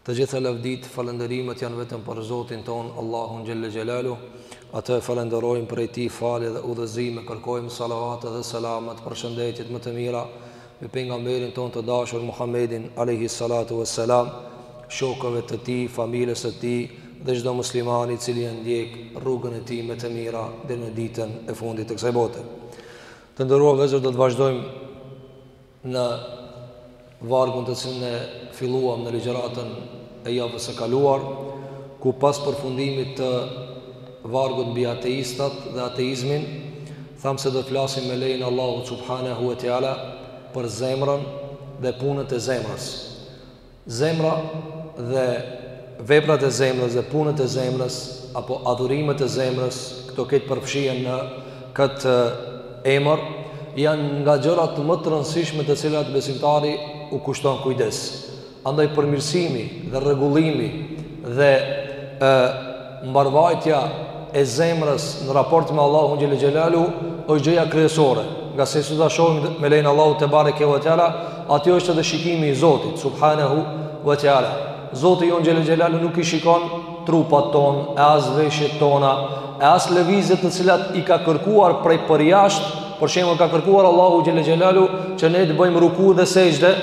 Të gjitha lavditë, falënderimet janë vetëm për Zotin tonë, Allahun xhelle xhelaluh. Atë e falënderojmë prej tij falje dhe udhëzim kërkojmë, salavatet dhe selamet, përshëndetjet më të mira mbi pejgamberin tonë të dashur Muhammedin alejhi salatu ves selam, shokëve të tij, familjes së tij dhe çdo muslimani i cili e ndjek rrugën e tij me të mira deri në ditën e fundit të kësaj bote. Të nderuar vëllezër, do të vazhdojmë Në vargun të cilin e filluam në ligjëratën e javës së kaluar, ku pas përfundimit të vargut mbi ateistat dhe ateizmin, thamë se do të flasim me lejen e Allahut Subhanehu ve Teala për zemrën dhe punët e zemrës. Zemra dhe veprat e zemrës dhe punët e zemrës apo adhurimet e zemrës, këto këtë përfshihen në këtë eh, emër, janë nga gjërat më të rëndësishme të cilat besimtari u kushton kujdes. Andaj përmirësimi dhe rregullimi dhe ë eh, Mbarëvajtja e zemrës në raport me Allahun xhel xelalu është gjëja kryesore, ngase si do ta shohim me lejen e Allahut tebareke ve teala, aty është edhe shikimi i Zotit subhanahu ve teala. Zoti jonë xhel xelalu nuk i shikon trupat tanë, e as veshjet tona, e as lëvizjet të cilat i ka kërkuar prej përjashtë, për shembull ka kërkuar Allahu xhel xelalu që ne të bëjmë ruku dhe sexhde,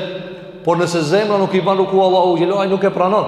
por nëse zemra nuk i ban ruku Allahu xhel xelalu nuk e pranon.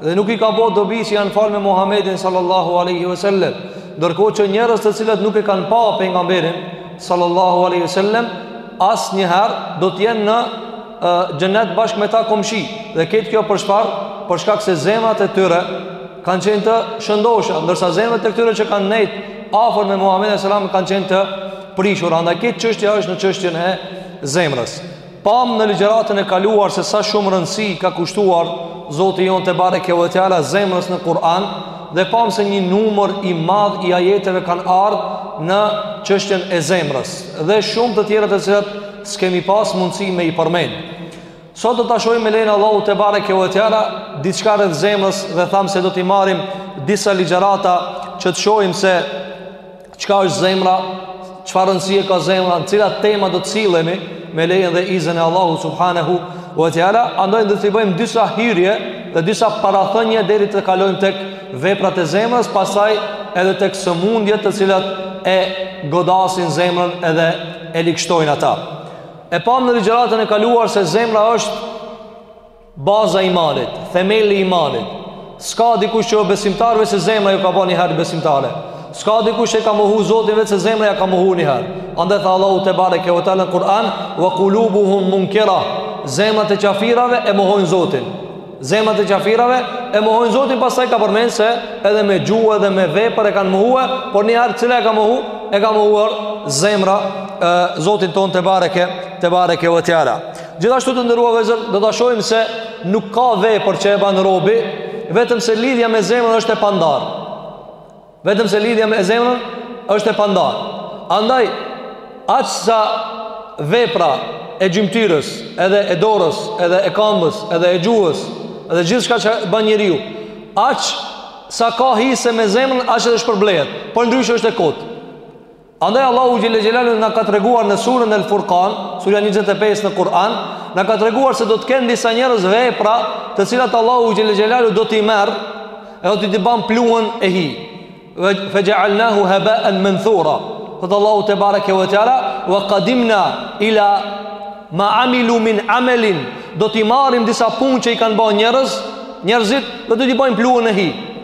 Dhe nuk i ka bërë dobi që janë fal me Muhammedin sallallahu aleyhi ve sellem Ndërkohë që njerëz të cilët nuk e kanë pa pejgamberin sallallahu aleyhi ve sellem Asnjëherë do të jenë në uh, xhennet bashkë me ta komshi Dhe këtë kjo për shpar për shkak se zemrat e tyre kanë qenë të shëndosha Ndërsa zemrat e atyre që kanë nejt afër me Muhammedin sallallahu aleyhi ve sellem kanë qenë të prishur Andaj këtë çështja është në çështjen e zemrës Pamë në ligjëratën e kaluar se sa shumë rëndësi ka kushtuar Zoti jonë tebareke ve teala zemrës në Kur'an dhe pamë se një numër i madh i ajeteve kanë ardhë në çështjen e zemrës dhe shumë të tjera të cilat s'kemi pas mundësi me i përmen sot do ta shohim me lejen e Allahut tebareke ve teala diçka rreth zemrës dhe thamë se do t'i marrim disa ligjërata që të shohim se Çka është zemra? Çfarë rëndësie ka zemra? Në cilat tema do të sillemi me lejen dhe iznin e Allahut subhanahu wa taala? Andaj do t'i bëjmë disa hyrje dhe disa parathënie deri të kalojmë tek veprat e zemrës, pastaj edhe tek sëmundjet të cilat e godasin zemrën edhe e ligështojnë ata. E pamë në ligjëratën e kaluar se zemra është Baza e imanit, themeli i imanit. S'ka dikush që o besimtar veç se zemra ju ka ba ni herë besimtare. S'ka dikush që e ka mohu zotin veç se zemra ja ka mohu një herë. Andaj tha Allahu tebareke ve teala në Kur'an, wa kulubu hum munkira, zemrat e qafirave e mohojnë zotin. Zemrat e qafirave e mohojnë zotin, pastaj ka përmend se edhe me gjuhë edhe me vepër e kanë mohue, por një herë cila e ka mohu, e ka mohuar zemra e, zotin tonë tebareke, tebareke ve teala. Gjithashtu të nderuar vëllezër, do të shohim se nuk ka vepër që e banë robi, vetëm se lidhja me zemrën është e pandarë. Vetëm se lidhja me zemrën është e pandarë. Andaj, aq sa vepra e gjymtyrës, edhe e dorës, edhe e kambës, edhe e gjuhës, edhe gjithçka që banë njeriu, aq sa ka hise me zemrën, aq edhe shpërblehet, përndryshe është e kotë. Andaj Allahu xhel-le xhelaluhu na ka treguar në surën El Furkan, surja 25 në Kur'an, na ka treguar se do të kenë disa njerëz vepra të cilat Allahu xhel-le xhelaluhu do t'i merr e do t'i t'i ban pluhun e hi. Fe xhealnahu hebaen menthura. Thotë Allahu tebareke ve teala, ve kadimna ila ma amilu min amelin, do t'i marrim disa punë që i kanë ba njerëz, njerëzit, dhe do t'i bajmë pluhun e hi.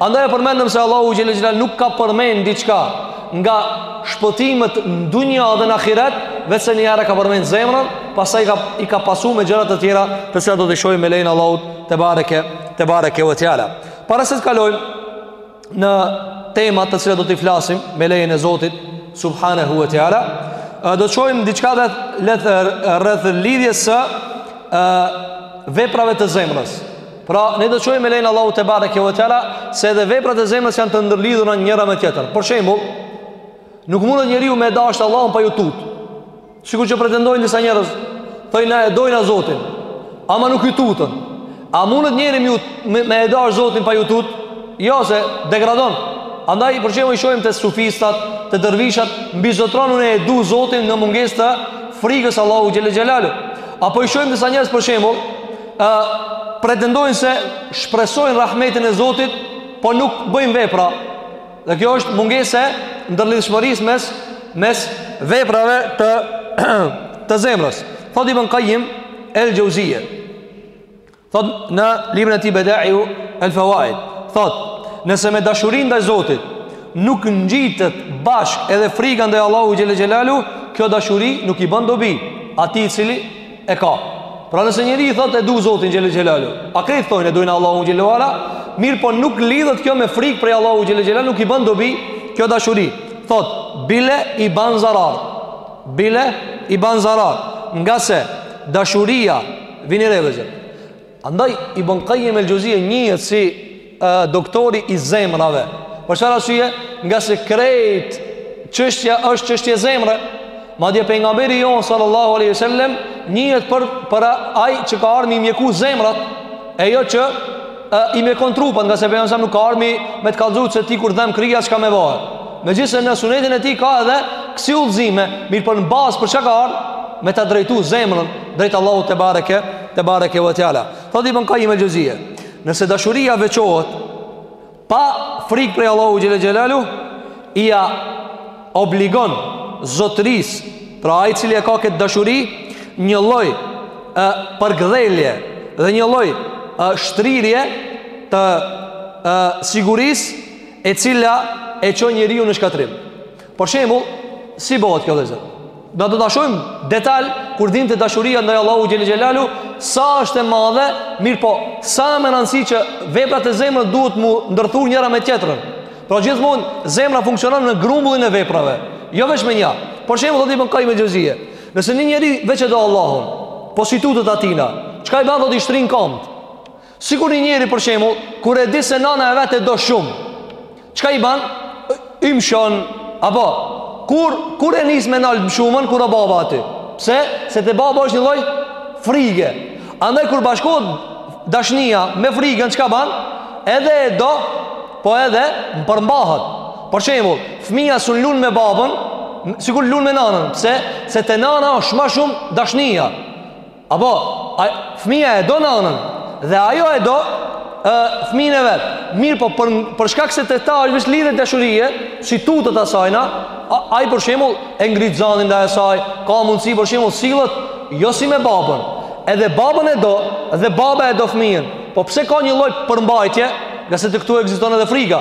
Andaj e përmendëm se Allahu xhel-le xhelaluhu nuk ka përmend diçka nga shpëtimet në dunja dhe në ahiret, veç se një herë ka përmend zemrën, pastaj ka i ka pasu me gjëra të tjera, të cilat do t'i shohim me lejen e Allahut tebareke tebareke ve teala. Para se të kalojmë në temat të cilat do t'i flasim me lejen e Zotit subhanahu ve teala, do të shohim diçka dhe rreth lidhjes së veprave të zemrës. Pra, ne do të shohim me lejen e Allahut tebareke ve teala se edhe veprat e zemrës janë të ndërlidhurna njëra me tjetrën. Për shembull, nuk mundet njeriu me e dashtë Allahun pa ju tut. Sikur që pretendojnë disa njerëz, thojnë na e dojna Zotin, ama nuk ju tutna. A mundet njeriu me, me, me e dashtë Zotin pa ju tut? Jo se degradon. Andaj për shembull i shohim te sufistat, te dervishat mbizotëron unë e du Zotin në mungesë të frikës Allahu xhel-le xhelaluhu. Apo i shohim disa njerëz për shembull, ë pretendojnë se shpresojnë rahmetin e Zotit, po nuk bëjnë vepra. Dhe kjo është mungesë e ndërlidhshmërisë mes mes veprave të të zemrës. Thotë Ibn Kajim el Xhevzije. Thotë në librin e tij Bedaiu el Fevaid, thotë nëse me dashurinë ndaj Zotit nuk ngjitet bashkë edhe frika ndaj Allahut xhel-le xhelaluhu, kjo dashuri nuk i bën dobi atij i cili e ka. Pra nëse njeriu thotë e du Zotin xhel-le xhelaluhu, a krejt thojnë e dojna Allahun xhel-le ve ala, mirëpo nuk lidhet kjo me frikë prej Allahut xhel-le xhelaluhu, nuk i ban dobi kjo dashuri. Thotë, bile i ban zarar, bile i ban zarar, ngase dashuria, vini re vëllezër, Andaj Ibn Kajim el-Xheuzije njihet si uh, doktori i zemrave. Për çfarë arsye? Nga se krejt çështja është çështje zemre. Madje pejgamberi jonë sallallahu alaihi wasallam njihet për për ai që ka ardh me i mjeku zemrat, e jo që uh, i mjekon trupat, nga se pejgamberi nuk ka ardh me me të kallzu se ti kur dhem kryja çka me ba. Megjithëse në sunetin e tij ka edhe kësi udhëzime, mirëpo në bazë për çka ka ardh me ta drejtu zemrën drejt Allahut tebareke tebareke ve teala thotë ibn kajim el xheuzije nëse dashuria veçohet pa frikë prej Allahu xhele xhelaluhu ia obligon zotrisë pra ai cili e ka kët dashuri një lloj përkdhelje dhe një lloj shtrirje të sigurisë e cila e çon njeriun në shkatrrim Për shembull, si bëhet kjo vllezër? Na do ta shohim detal kur dimë te dashuria ndaj Allahu xhele xhelaluhu sa është e madhe, mirëpo, sa është me rëndësi që veprat e zemrës duhet m'u ndërthur njëra me tjetrën. Pra gjithmonë zemra funksionon në grumbullin e veprave, jo veç me nja. Për shembull, thotë Ibn Kajim el-Xheuzije. Nëse një njeri veç e do Allahun, po s'i tutet atina, çka bën do t'i shtrin kamtë. Sikur një njeri për shembull, kur e di se nana e vet e do shumë, çka ban? I mshon apo kur kur e nis me nal shumën kur asht baba aty. Pse? Se te baba asht një lloj frige. Andaj kur bashkohet dashnia me frigën çka ban? Edhe e do, po edhe përmbahet. Për shembull, fëmia s'un lun me babën, sikur lun me nanën. Pse? Se te nana asht ma shumë dashnia. Apo, a, fëmija e do nanën, dhe ajo e do e, fëmijën e vet. Mirëpo, për, për shkak se te ta është veç lidhje dashurie, s'i tutet asajna, a, ai për shembull e ngrit zanin ndaj asaj, ka mundësi për shembull sillet jo si me babën. Edhe babën e do, dhe baba e do fëmijën. Po pse ka një lloj përmbajtje, nga se te këtu ekziston edhe friga.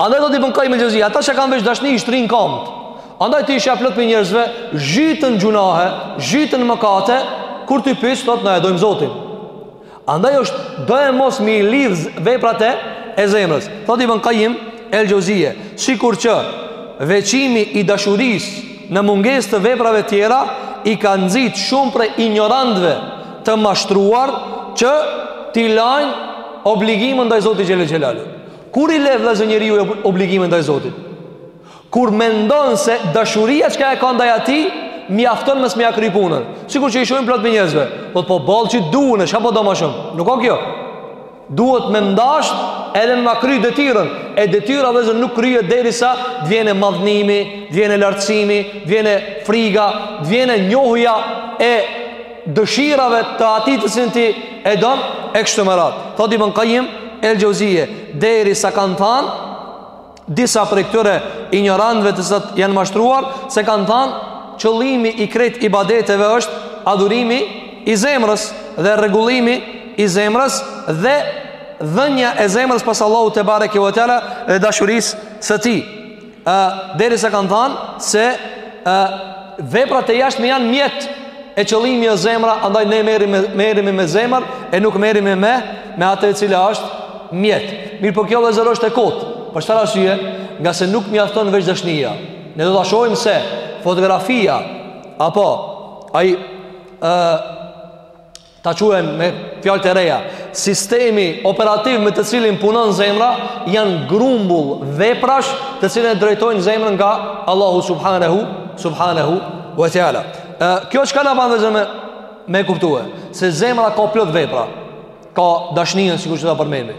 Andaj thotë Ibn Kajim el-Xheuzi, ata që kanë veç dashni i shtrinë kamtë. Andaj ti i sheh plot prej njerëzve, zhyten n'gjynahe, zhyten n'mëkate, kur t'i pys, thotë, na e dojmë Zotin. Andaj është, doemos m'i lidh veprat e, e zemrës. Thotë Ibn Kajim el-Xheuzije, sikur që veçimi i dashurisë në mungesë të veprave tjera, i ka nxit shumë prej injorantëve të mashtruar që t'i lajnë obligimet ndaj Zotit xhele xhelaluhu. Kur i le vllezër njeriu obligimet ndaj Zotit? Kur mendon se dashuria çka e ka ndaj atij, mjafton mos mja kry punën. Sikur që i shohim plot prej njerëzve, thotë po boll që e duan, çka po do më shumë? Nuk o kjo. Duhet me dashtë edhe me e kry detyrën. E detyra vëllezër nuk kryhet derisa të vjen madhnimi, të vjen lartësimi, të vjen friga, të vjen njohja e dëshirave të atij të cilin ti e don e kështu me radhë. Thotë Ibn Qayyim el-Jauziye, derisa kanë thënë Disa prej këtyre injorantëve të cilët janë mashtruar se kanë thënë qëllimi i krejt ibadeteve është adhurimi i zemrës dhe rregullimi i zemrës dhe dhënia e zemrës pas Allahut tebareke ve teala dhe dashurisë së tij. Ë derisa kanë thënë se ë Veprat e jashtme janë mjet e qëllimi është zemra, andaj ne merrim merrim me zemër e nuk merrim me me, me atë e cila është mjet. Mirëpo kjo vëllezër është e kot. Për çfarë arsye? Ngase nuk mjafton veç dashnia. Ne do ta shohim se fotografia apo ai ë ta quajmë me fjalë të reja, sistemi operativ me të cilin punon zemra, janë grumbull veprash të cilat e drejtojnë zemrën nga Allahu Subhanehu, Subhanehu wa Teala. Kjo çka na ban neve me e kuptue, se zemra ka plot vepra, ka dashnijën, sikur që do ta përmendim,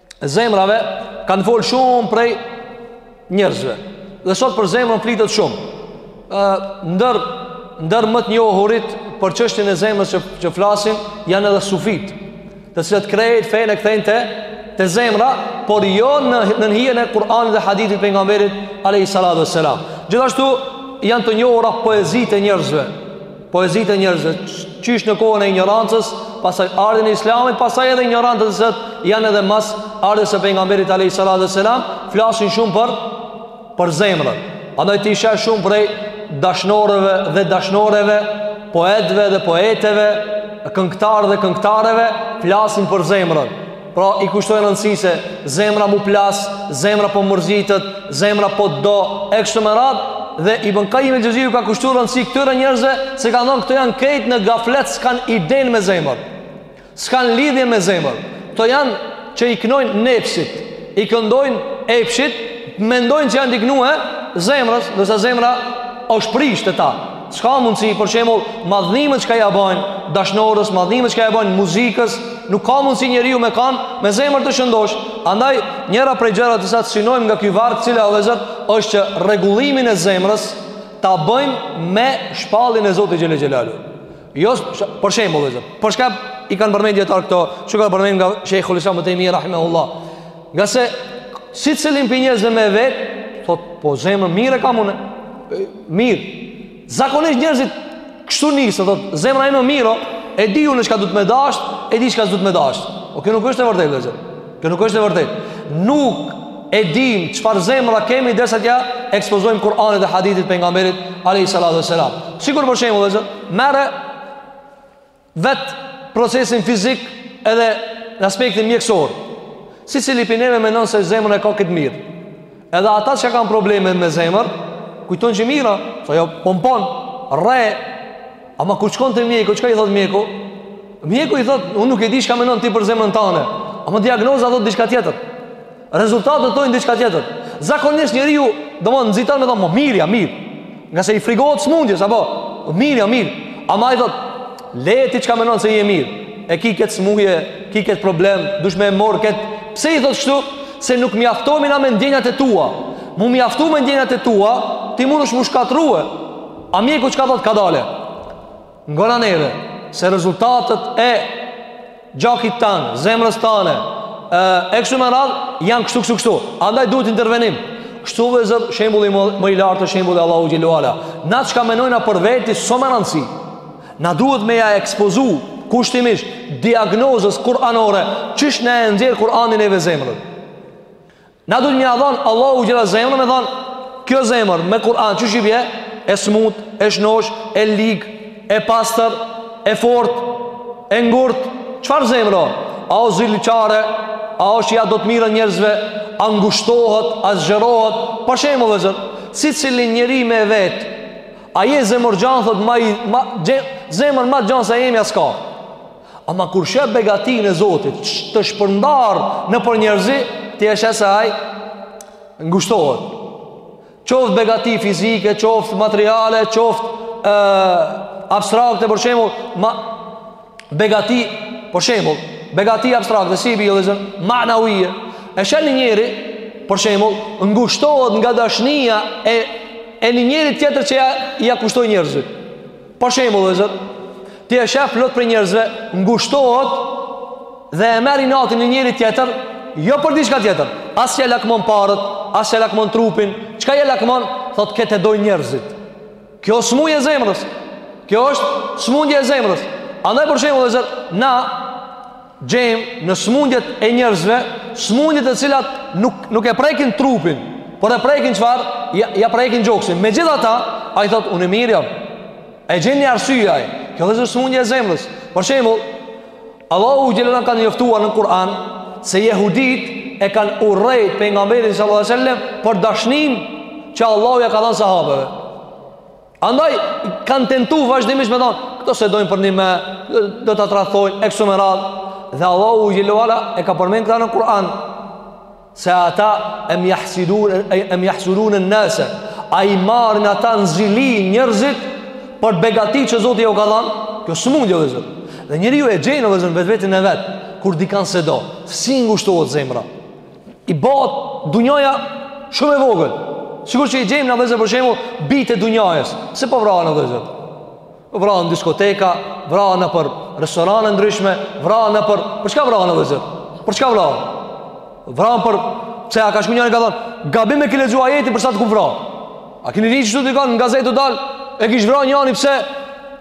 zemrave kanë fol shumë prej njerëzve. Dhe sot për zemrën flitet shumë. Ë ndër ndër më të njohurit për çështjen e zemrës që që flasin janë edhe sufitë, të cilët krejt fenë e kthejnë te te zemra, por jo në nën hijen e Kur'anit dhe hadithit të pejgamberit alayhi salatu wassalam. Gjithashtu janë të njohura poezitë e njerëzve. poezitë e njerëzve qysh në kohën e injorancës pastaj ardhjen e islamit pastaj edhe injorantët të cilët janë edhe mas ardhjes së pejgamberit alejhi salatu ve selam flasin shumë për për zemrën andaj ti sheh shumë prej dashnorëve dhe dashnoreve poetëve dhe poeteve këngtarë dhe këngtareve flasin për zemrën Pra i kushtojnë rëndësi se zemra m'u plas, zemra po mërzitet, zemra po të do, e kështu me radhë, dhe Ibn Kajim el-Xhevzi u ka kushtu rëndësi këtyre njerëzve, se ka thonë këto janë krejt në gaflet, s'kanë idenë me zemër, s'kanë lidhje me zemër, këto janë që i knojnë nefsit, i këndojnë epshit, mendojnë që janë tu i knue zemrës, derisa zemra është prisht e ta, S'ka mundësi, për shembull, madhnimet çka ia bajnë dashnores, madhnimet çka ia bajnë muzikës, nuk ka mundësi njeriu me kanë, me zemër të shëndoshë. Andaj, njëra prej gjërave të cilat i synojmë nga ky varg, të cilat vëllezër, është që rregullimin e zemrës, ta bëjmë me shpalljen e Zotit xhele xhelaluhu. Jo, për shembull, vëllezër, për shkak i kanë përmend dijetarët këto, që u ka përmend nga Shejhul Islam Ibn Tejmije, Rahimehullah, Ngase, secilin prej njerëzve me vet, thot, po zemër mirë e kam unë, mirë. Zakonisht njerëzit, kështu nisë, thot, zemra ime mirë, e di unë çka duhet me dasht, e di çka s'duhet me dasht. O, kjo nuk është e vërtetë, vllezër. Kjo nuk është e vërtetë. Nuk e dim çfarë zemra kemi, derisa t'ja ekspozojmë Kur'anit dhe Hadithit Pejgamberit, a.s. Sikur për shembull, vllezër, merre, vet procesin fizik edhe në aspektin mjekësor. Secili prej neve menon se zemrën e ka këtë mirë. Edhe ata që kanë probleme me zemër, kujtojn që e mirë, se ajo pompon, rreh, ama kur shkon te mjeku, çka i thot mjeku? Mjeku i thot, unë nuk e di çka menon ti për zemrën tane, ama diagnoza thot diçka tjetër. Rezultatet thojnë diçka tjetër. Zakonisht njeriu, domethanë nxiton me thonë, po mirë, jam mirë. Ngase i frigohet smundjes, apo, mirë, jam mirë. Ama i thot, le ti çka menon se je mirë. E ki këtë smuje, ki këtë problem, duhesh me e marrë këtë. Pse i thot kshtu? Se nuk mjaftohemi na me ndjenjat e tua. M'u mjaftu me ndjenjat e tua, ti mundesh m'u shkatrrue. A mjeku çka thot, kadale. Ngona neve se rezultatet e gjakit tanë, zemrës tane, e kështu me radhë, janë kështu, kështu, kështu. Andaj duhet intervenim. Kështu vllezër, shembulli më i lartë, shembulli Allahut xhele ue ala. Na çka menojna për veti, s'o me rëndësi. Na duhet me ja ekspozu, kushtimisht, diagnozës kuranore, qysh na e nxjerr Kurani neve zemrët. Na duhet m'ja dhon Allahut xhele zemrën me thon kjo zemër me Kur'an qysh i bie e smut, e shnosh, e lig, e pastër, e fort, e ngurt. Çfarë zemre o? A o ziliqare, a osht ja do të mirën njerëzve, a ngushtohet, a zgjerohet. Për shembull, vllezër, secili njeri me vetë, a je zemërgjanë, thot, ma, ma, gje, zemër ma t'gjanë se jemja s'ka. Ama kur shef begatinë e Zotit të shpërndar nëpër njerëzi, ti e shef se aj ngushtohet. Qoft begati fizike, qoft materiale, qoft e, abstrakte, për shembull, ma, begati, për shembull, begati abstrakte, si, vllezër, maneuije, e shef një njeri, për shembull, ngushtohet nga dashnija e, e një njeri tjetër që ja, ja kushtojn njerëzit. Për shembull, vllezër, ti e shef plot prej njerëzve ngushtohet dhe e merr inati një njeri tjetër, jo për diçka tjetër. As q'ja lakmon paret, as q'ja lakmon trupin, çka ja lakmon, thot këtë e dojn njerëzit. Kjo është smundje e zemrës. Kjo është smundje e zemrës. Andaj për shembull, vllezër, na gjejmë në smundjet e njerëzve, smundjet të cilat nuk nuk e prekin trupin, por e prekin çfarë? Ia, ia prekin gjoksin. Megjithatë, ai thotë unë mirë jam. E gjeni arsye ai. Kjo është smundja e zemrës. Për shembull, Allahu xhelal ka njoftuar në Kur'an se jehudit e kanë urrejt pejgamberin sallallahu alajhi wasallam për dashninë që Allahu ia ka dhanë sahabeve. Andaj kanë tentu vazhdimisht me thanë, këta s'e dojnë përnime, do ta tradhtojnë e kështu me radhë. Dhe Allahu xhele ue ala e ka përmend këtë në Kur'an se ata em jahsudune, em jahsudunen-nase a i marrin ata në zili njerëzit për begati që Zoti jau ka dhanë kjo sëmundje o vllezër dhe njeriu e gjen o vllezër vetveten e vet kur dikan s'e do si ngushtohet zemra i bëhet dunjaja shumë e vogël. Sikur që i gjejmë o vllezër për shembull bijtë e dunjajës, se po vrahen o vllezër. Po vrahen në diskoteka, vrahen nëpër restorane t'ndryshme, vrahen nëpër për çka vrahen o vllezër? Për çka vrahen? Vrahen për pse a ka shku njëri ka thënë, gabim e ke lexuar ajetin për sa t'kom vra. A keni ni kështu dikan në gazetë dal? E kish vra njëri pse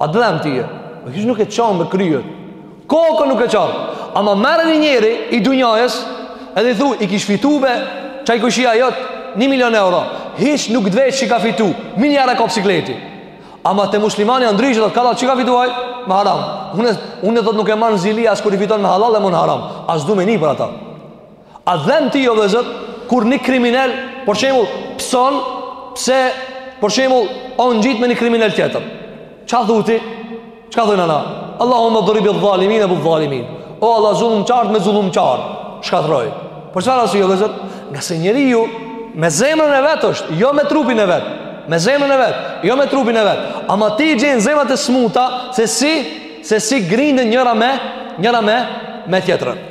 A dhem ty e? Hiç nuk e çan më kryet. Kokën nuk e çan. Ama merre një njeri i dunjajës, edhe i thu, i kish fitu be, qaj kojshia jot, një milion euro. Hiç nuk dvet qysh ka fitu, menjëherë kap sikleti. Ama te muslimani a ndryshe, thot kallat që ka fitu ai, me haram. Unë, unë thot nuk e marr në zili, as kur i fiton me hallall e ma n'haram. As du me ni për ata. A dhem ty o vllezër Kur një kriminel Për shembull pëson Pse Për shembull Osht ngjit me një kriminel tjetër Çka thu ti Çka thojna na Allahumme dhribi dhalimine bi dhalimin O Allah zullumqarët me zullumqarët Shkatërroji Për çfarë arsye o vllezër Ngase njeriu Me zemrën e vet është Jo me trupin e vet Me zemrën e vet Jo me trupin e vet Ama ti gjen zemrët e smuta Se si Se si grinden njëra me Njëra me Me tjetërën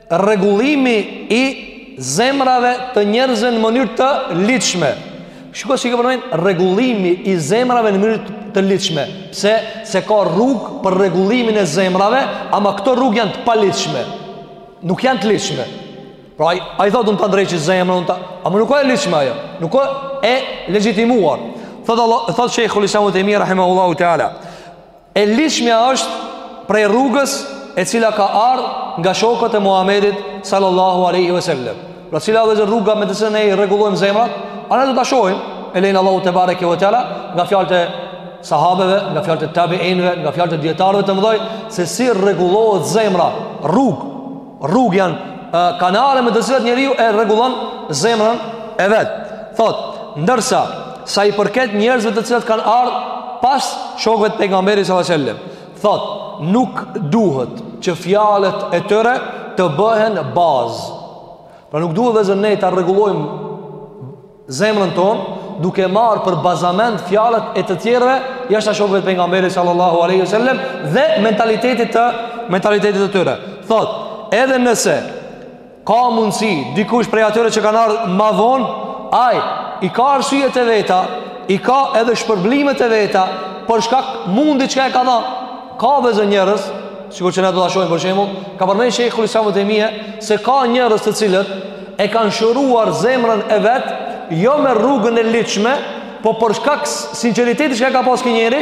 Rregullimi i zemrave të njerëzve në mënyrë të ligjshme. Shikoj si ke përmend rregullimi i zemrave në mënyrë të ligjshme. Sepse ka rrugë për rregullimin e zemrave, ama këto rrugë janë të paligjshme. Nuk janë të ligjshme. Pra ai ai thotë unë ta ndreqi zemrën, unë ta, ama nuk o e ligjshme ajo. Nuk o e legjitimuar. Thot Allah, thot Sheikhul Islam Ibn Taymiyyah rahimahullahu taala. E ligjshmja është prej rrugës e cila ka ardhur nga shokët e Muhamedit sallallahu alaihi wasallam. Pra cila është rruga me të cilën ne i rregullojmë zemrat? A ne do ta shohim me lejen e Allahut tebareke ve teala nga fjalët e sahabeve, nga fjalët e tabiinëve, nga fjalët e dijetarëve të mëdhoj se si rregullohet zemra, rrugë Rrugë janë uh, kanale me të cilat njeriu e rregullon zemrën e vet. Thot, ndërsa sa i përket njerëzve të cilët kanë ardhur pas shokëve të pejgamberit sallallahu alajhi wasallam, thot, nuk duhet që fjalët e tyre të bëhen bazë. Pra nuk duhet vllezër ne ta rregullojmë zemrën tonë duke marrë për bazament fjalët e të tjerëve jashtë a shokëve të pejgamberit sallallahu aleyhi sallem dhe mentalitetit të mentalitetit të tyre thot edhe nëse ka mundësi dikush prej atyre që kanë ardhë ma vonë ai i ka arsyet e veta i ka edhe shpërblimet e veta për shkak mundi çka e ka dhan ka vllezër njerëz sikur që ne do ta shohim për shembull ka përmend Shejhul Islam Ibn Tejmije se ka njerëz të cilët e kanë shëruar zemrën e vet jo me rrugën e ligjshme, po për shkak sinqeriteti që ka pas ky njeri,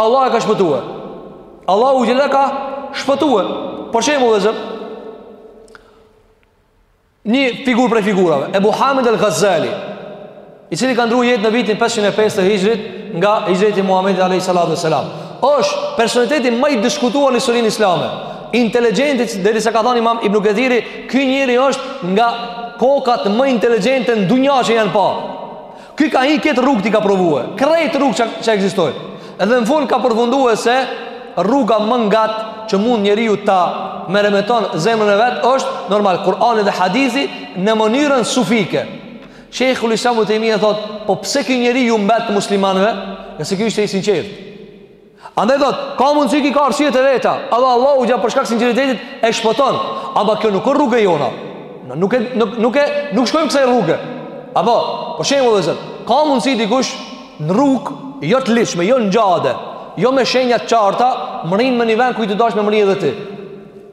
Allah e ka shpëtuar. Allahu xhele e ka shpëtuar. Për shembull, vllezër, një figurë prej figurave, Ebu Hamid el-Ghazali, i cili ka ndruar jetë në vitin 505 të Hixhrit nga Hixhreti i Muhamedit alayhi salatu wasalam. Është personaliteti më i diskutuar në historinë islame. Inteligjenti derisa ka thënë Imam Ibn Kathiri, ky njeri është nga kokat më inteligjente në dunja që janë pa. Ky ka hi këtë rrugë t'i ka provue krejt rrugë që, që ekzistojnë. Edhe në fund ka përfunduar se rruga më ngat që mund njeriu ta meremeton zemrën e vet është normal Kur'ani dhe hadithi në mënyrën sufike. Shejhul Islam Ibn Tejmije thotë, po pse ky njeri ju mbet muslimanëve? Nëse ky ishte i sinqert. Andaj thotë, ka mundësi ky i ka arsyet e veta, edhe Allahu xhele për shkak sinqeritetit e shpëton. Ama kjo nuk është rruga jona. Na nuk e nuk nuk e nuk shkojmë kësaj rruge. Apo, për shembull, vllezër, ka mundësi dikush në rrugë, jo të ligjshme, jo në xhade, jo me shenja të qarta, mrrin në një vend ku je tu dash me mrri edhe ti.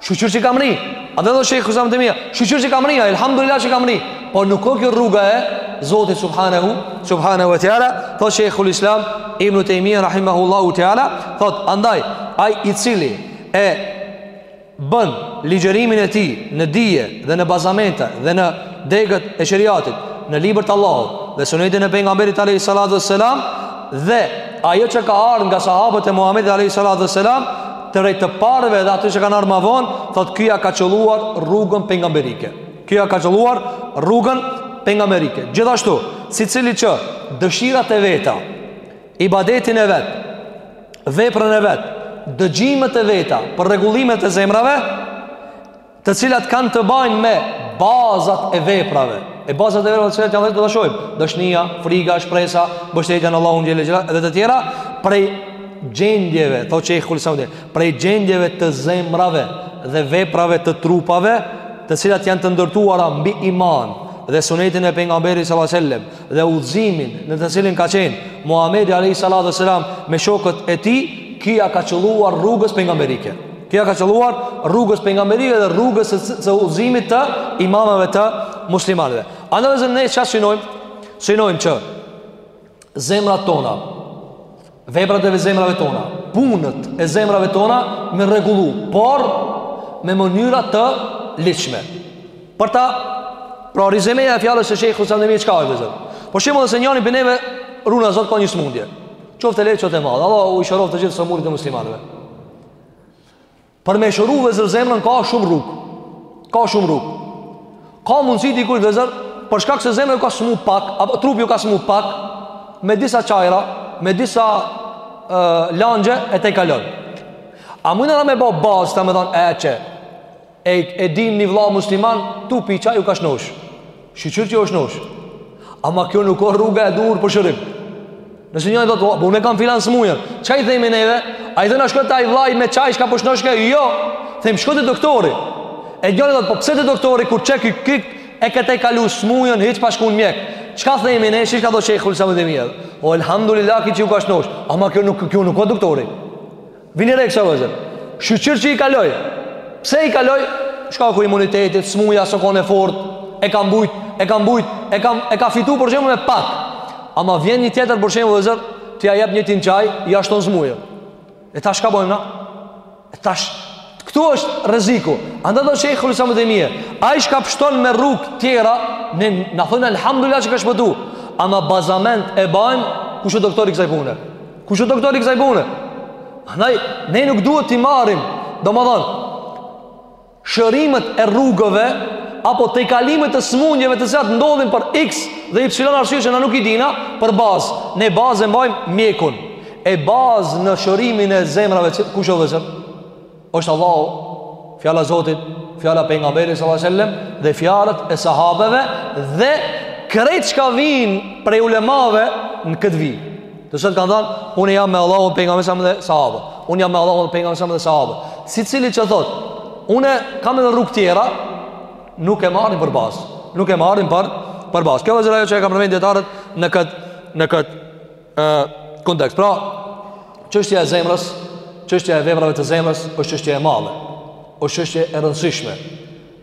Shyqyr që ka mrri Andaj tho Shejhul Islam Ibn Tejmije Shyqyr që ka mrri elhamdulillah që ka mrri Po nuk o kjo rruga e Zotit subhanehu Subhanehu ve teala Tho Shejhul Islam Ibn Tejmije Rahimehullahu teala Thot andaj Ai i cili E Bën Ligjërimin e tij Në dije Dhe në bazamente Dhe në degët e sheriatit Në libër të Allahut Dhe sunetin e pejgamberit Alejhi salatu ve selam Dhe Ajo që ka ardhë nga sahabët e Muhamedit Alejhi salatu ve selam prej të parëve dhe atyre që kanë ardhë ma vonë, thotë ky ia ka qëlluar rrugën pejgamberike. Ky ia ka qëlluar rrugën pejgamberike. Gjithashtu, secili që dëshirat e veta, ibadetin e vet, veprën e vet, dëgjimet e veta për rregullimet e zemrave, të cilat kanë të bajnë me bazat e veprave. E bazat e veprave të cilat janë do ta shohim, dashnia, frika, shpresa, mbështetja në Allahun xhele xhelal dhe të tjera prej gjendjeve, thotë Shejhul Islami, prej gjendjeve të zemrave dhe veprave të trupave, të cilat janë të ndërtuara mbi iman dhe sunetin e pejgamberit sallallahu alajhi wasallam, dhe udhëzimin në të cilin ka qenë Muhamedi alayhi salatu wasalam me shokët e tij, ky ia ka qëlluar rrugës pejgamberike. Ky ia ka qëlluar rrugës pejgamberike dhe rrugës së udhëzimit të imamëve të muslimanëve. Andaj vëllezër ne çka synojmë? Synojmë që zemrat tona Veprat e zemrave tona, punët e zemrave tona me rregullu, por me mënyra të ligjshme. Për ta pra rezymeja e fjalës së Shejhul Islam ibn Tejmijes çka o vëllezër. Për shembull nëse njani prej neve runa zot ka një smundje. Qoftë e lehtë qoftë e madhe. Allahu i shëroftë të gjithë të sëmurët e muslimanëve. Për me shëru vëllezër zemrën ka shumë rrugë. Ka shumë rrugë. Ka mundësi dikush vëllezër, për shkak se zemra ju ka smu pak, apo trupi ju ka smu pak, me disa çajra, me disa e, lëngje, e tejkalon. A mujna na me bo bazë, tash me thonë, e qe, e, e di një vlla musliman, tu pi çaj u ka shnosh. Shyqyr që u shnosh. Ama kjo nuk o rruga e duhur për shërim. Nëse njëri thotë, po unë kam filan smujën. Çka i themi neve? A i thona shko te ai vllai me çaj çka po shnoshke? Jo. Themi shko te doktori. E njoni thotë, po pse te doktori kur qe ky kik e ka tejkalu smujën hiç pa shku n'mjek. Çka themi ne? Siç ka thonë Shejhul Islam ibn Tejmije. O elhamdulillah që u ka shnosh. Ama ky nuk ky nuk o doktori. Vini re kësaj vëllezër. Shyqyr që i kaloj. Pse i kaloj? Shkaku imunitetit, smuja s'u kon e fortë, e ka mujt, e ka mujt, e ka e ka fitu për shembull me pak. Ama vjen një tjetër për shembull vëllezër, ti ja jep njëjtin çaj, ja shton smujën. E tash çka bojmë na? E tash këtu është rreziku. Andaj thotë Shejhul Islam ibn Tejmije. Ai çka pshton me rrugë tjera, ne na thojmë alhamdulillah që ka shpëtu. Ama bazament e bajmë kush është doktori kësaj pune. Kush është doktori i kësaj pune? Andaj ne nuk duhet t'i marrim, domethënë, shërimet e rrugëve apo tejkalimet e smundjeve të cilat ndodhin për X dhe Y arsye që na nuk i dina për bazë. Ne bazë e mbajmë mjekun. E bazë në shërimin e zemrave kush është? është Allahu, fjala e Zotit, fjala e pejgamberit sallallahu alajhi wasallam dhe fjalët e sahabeve dhe krejt çka vin prej ulemave në këtë vijë. Do të thotë kam thënë, unë jam me Allahun pejgamberin sallallahu alajhi wasallam dhe sahabët. Unë jam me Allahun pejgamberin sallallahu alajhi wasallam dhe sahabët. Sicili që thot, unë kam edhe rrugë tjera, nuk e marrim për bazë. Nuk e marrim për për bazë. Kjo vëllezër ajo që e kanë përmend dijetarët në këtë në këtë ë kontekst. Pra, çështja e zemrës, çështja e veprave të zemrës është çështje e madhe. Është çështje e rëndësishme.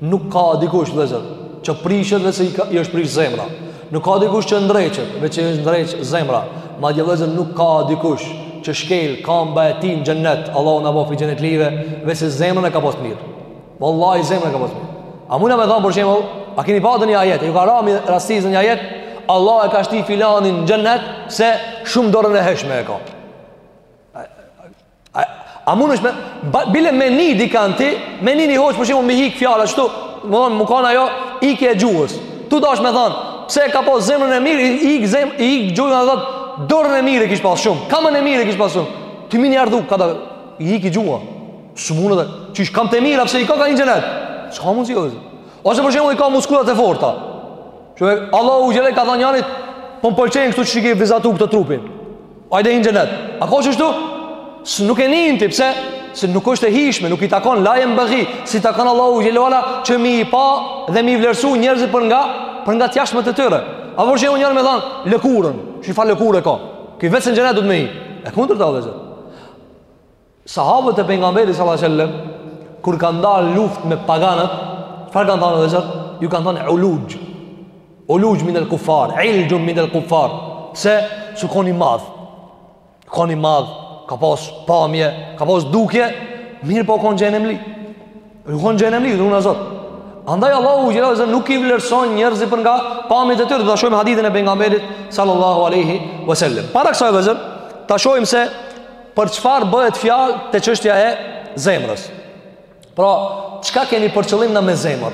Nuk ka dikush vllezër që prishet veç se i, ka, i është prish zemra. Nuk ka dikush që ndreqet, veç se i është ndreq zemra. Madje vllezër nuk ka dikush që shkel kamba e tij në xhennet, Allahu na bëftë xhennetli ve, veç se zemrën e ka pas mirë. Wallahi zemra ka pasur. A mund të më thon për shembull, a keni pasur një ajet, ju ka ra me rastis një ajet, Allah e ka shti filanin në xhennet se shumë dorën e heshme e ka. A, a, a mund është me, bile me një dikan ti, me ni një hoxhë për shembull me i ik fjala, qëtu, më thonë, më kanë ajo, ik e gjuhës. Tu dasht me thonë, pse ka pas zemrën e mirë, ik, zem, ik gjuha e thotë, dorën e mirë e kish pasë shumë, kamën e mirë e kish pasë shumë. Ti mi një ardhuk, ka da, i ik gjuha. Së mundë dhe, qysh kam të mira, pse i ka ka hi n'xhenet? Së ka mundë si ozë. Ose për shembull i ka muskulat e forta. Që e, Allahu xhel i ka tha njanit, po më pëlqen kështu qysh e ke vizatu këtë trupin. Hajde hin në xhenet. A ka qishtu? Se nuk e nin ti, pse? Se nuk është e hishme, nuk i takon la jenbeghi, s'i takon Allahut xhele ve ala që mi i pa dhe mi i vlerësu njerëzit për nga, për nga të jashtmet e tyre. A për shembull njeri me thanë, lëkurën, çfarë lëkure e ka. Ky veç në xhenet duhet me hi. E kundërta vllezër. Sahabët e pejgamberit sallallahu alajhi wasallam kur kanë dalë n'luftë me paganët, çfarë kanë thënë ata? Ju kanë thënë uluj. Uluj min al-kufar, iljun min al-kufar. Se u kon i madh. U kon i madh, ka pas pamje, ka pas dukje, mirëpo u kon xhenemli. U kon xhenemli, ruajna zot. Andaj Allahu vllezër nuk i vlerëson njerëzit për nga pamjet e tyre, do ta shohim hadithin e pejgamberit, sallallahu aleyhi vësallem. Para kësaj vllezër, ta shohim se për çfarë bëhet fjalë te çështja e zemrës. Pra, çka kemi për qëllim na me zemër?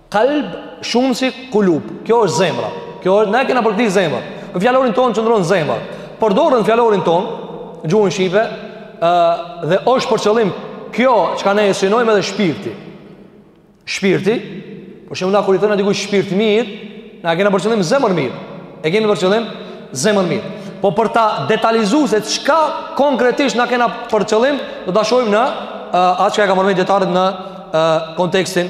Kalb shumësi kulub. Kjo është zemra. Kjo na e kena përkthy zemër. Në fjalorin tonë qëndron zemër. Përdoret në fjalorin tonë, gjuhën shqipe, e, edhe është për qëllim kjo çka ne e synojmë edhe shpirti. Shpirti, për shembull na kur i thojna dikujt shpirtmirë, na kena për qëllim zemërmirë. E kemi për qëllim zemërmirë. Po për ta detajizu se çka konkretisht na kena për qëllim, do ta shohim në atë çka e ka përmend dijetarët në kontekstin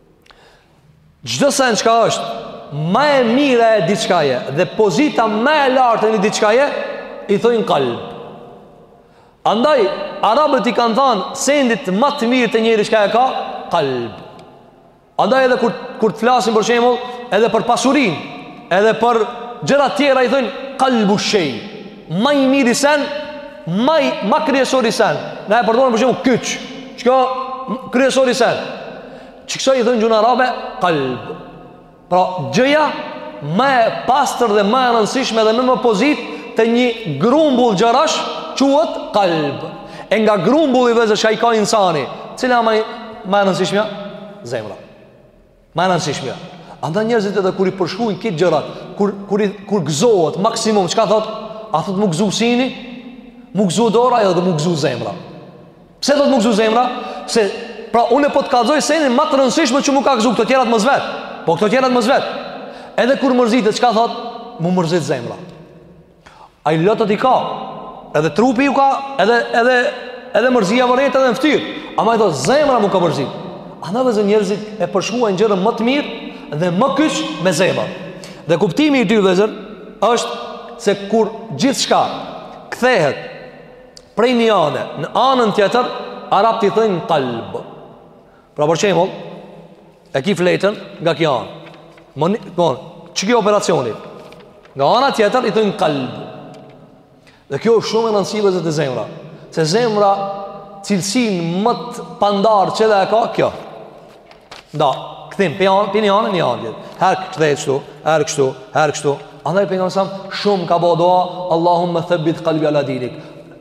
Çdo sen çka është ma e mira e diçkaje dhe pozita ma e lartë e një diçkaje i thojnë qalb. Andaj arabët i kanë thanë sendit ma të mirë te njeri çka e ka qalb. Andaj edhe kur kur të flasin për shembull edhe për pasurinë, edhe për gjëra të tjera i thojnë qalbu shay. Ma i miri sen, ma i ma kryesori sen. Na e përdorim për shembull kyç. Çka kryesori sen? Ksaj i thonë në gjuhën arabe? Qalb. Pra gjëja më e pastër dhe më e rëndësishme dhe më në pozitë te një grumbull gjërash quhet qalb. E nga grumbulli vllezër çka i ka insani, cila o ma e rëndësishmja? Zemra. Ma e rëndësishmja. Andaj njerëzit edhe kur i përshkruajnë këto gjërat, kur kur i kur gëzohet maksimum çka thot? A thot m'u gëzu syni? M'u gëzu dora apo m'u gëzu zemra? Pse thot m'u gëzu zemra? Se pra unë po të kallzoj senin ma të rëndësishëm që m'u ka gëzu këto tjerat mos vet. Po këto tjerat mos vet. Edhe kur mërzitet çka thot? M'u mërzit zemra. Ai lotët i ka Edhe trupi ju ka Edhe, edhe, edhe mërzia vërehet edhe në ftyrë Ama ai thotë zemra m'u ka mërzit Andaj vllezër njerëzit e përshkruajnë gjënë më të mirë Dhe më kyç me zemër Dhe kuptimi i dytë vllezër është se kur gjithçka Kthehet prej një ane në anën tjetër Arabët i thojnë kalb Pra për shembull, e ki fletën nga kjo anë. Më një, po, qiky operacioni? Nga ana tjetër i thojnë kalb. Dhe kjo është shumë e rëndësishme se te zemra. Se zemra cilësinë ma të pandarë qeta e ka kjo. Da, kthim, prej ni ane, prej ni ane, në ni anë tjetër. Herë kthehet qështu, herë kështu, herë kështu. Andaj Pejgamberi alejhi selam, shumë ka bo dua, Allahumme thebbit kalbi ala dinik.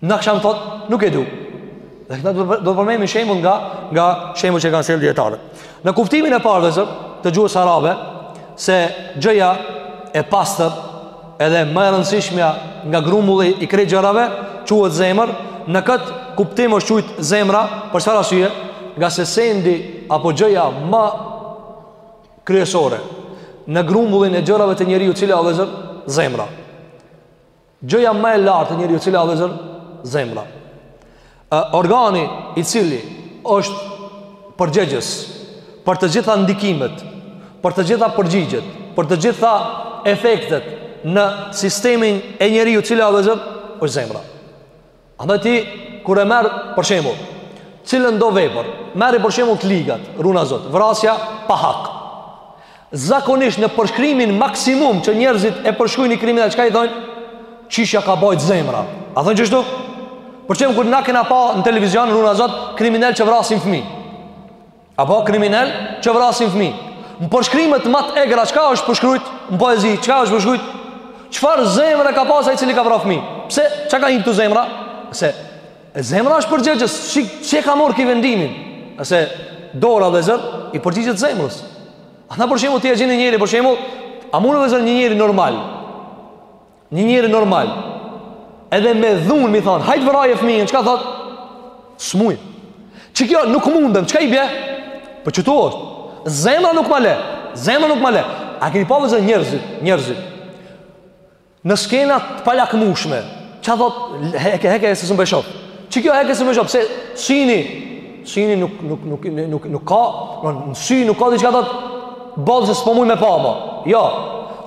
Në aksham thot, nuk e du. Dhe këta do të përmendim shembull nga, nga shembujt që kanë sjellë dijetarët. Në kuptimin e parë vllezër të gjuhës arabe, se gjëja e pastër edhe ma e rëndësishmja nga grumbulli i krejt gjërave, quhet zemër, në këtë kuptim është qujt zemra, për çfarë arsye? Nga se sendi apo gjëja ma kryesore në grumbullin e gjërave të njeriut, cila vllezër zemra. Gjëja ma e lartë e njeriut cila vllezër zemra. E organi i cili është përgjegjës për të gjitha ndikimet, për të gjitha përgjigjet, për të gjitha efektet në sistemin e njeriut cila vllezër është zemra. Andaj ti kur e merr për shembull, cilëndo vepër, merri për shembull të ligat, runa zot, vrasja pa hak. Zakonisht në përshkrimin maksimum që njerëzit e përshkruajnë kriminelin, çka i thonë? Qysh ja ka bajt zemra. A thonë qështu? Për shembull kur na kena pa në televizion runa zot kriminelë që vrasin fëmijë. Apo kriminelë që vrasin fëmijë Në përshkrimet ma të egra Çka është përshkrujt në poezi Çka është përshkrujt Çfarë zemre ka pas ai cili ka vra fëmijë Pse çka hin ktu zemra Se zemra është përgjegjës Që, që ka mor ky vendimin Ose dora vllezër I përgjigjet zemrës Andaj për shembull ti e gjen ni njeri Për shembull A mun vllezër një njeri normal Një njeri normal Edhe me dhunë me i thon Hajt vraje fëmijën Çka thot? Smuj Që kjo nuk mundem Çka i bje? Për po qëtu është Zemra nuk ma le Zemra nuk ma le A këni pa vllezër njerëzit Njerëzit Në skena të palakmushme Çka thot? Heke, heke se s'mu me shoh Që kjo heke s'mu me shoh Pse syni Syni nuk, nuk, nuk, nuk, nuk, nuk ka Në sy nuk ka Diçka thot? Boll se s'po muj me pa ma Jo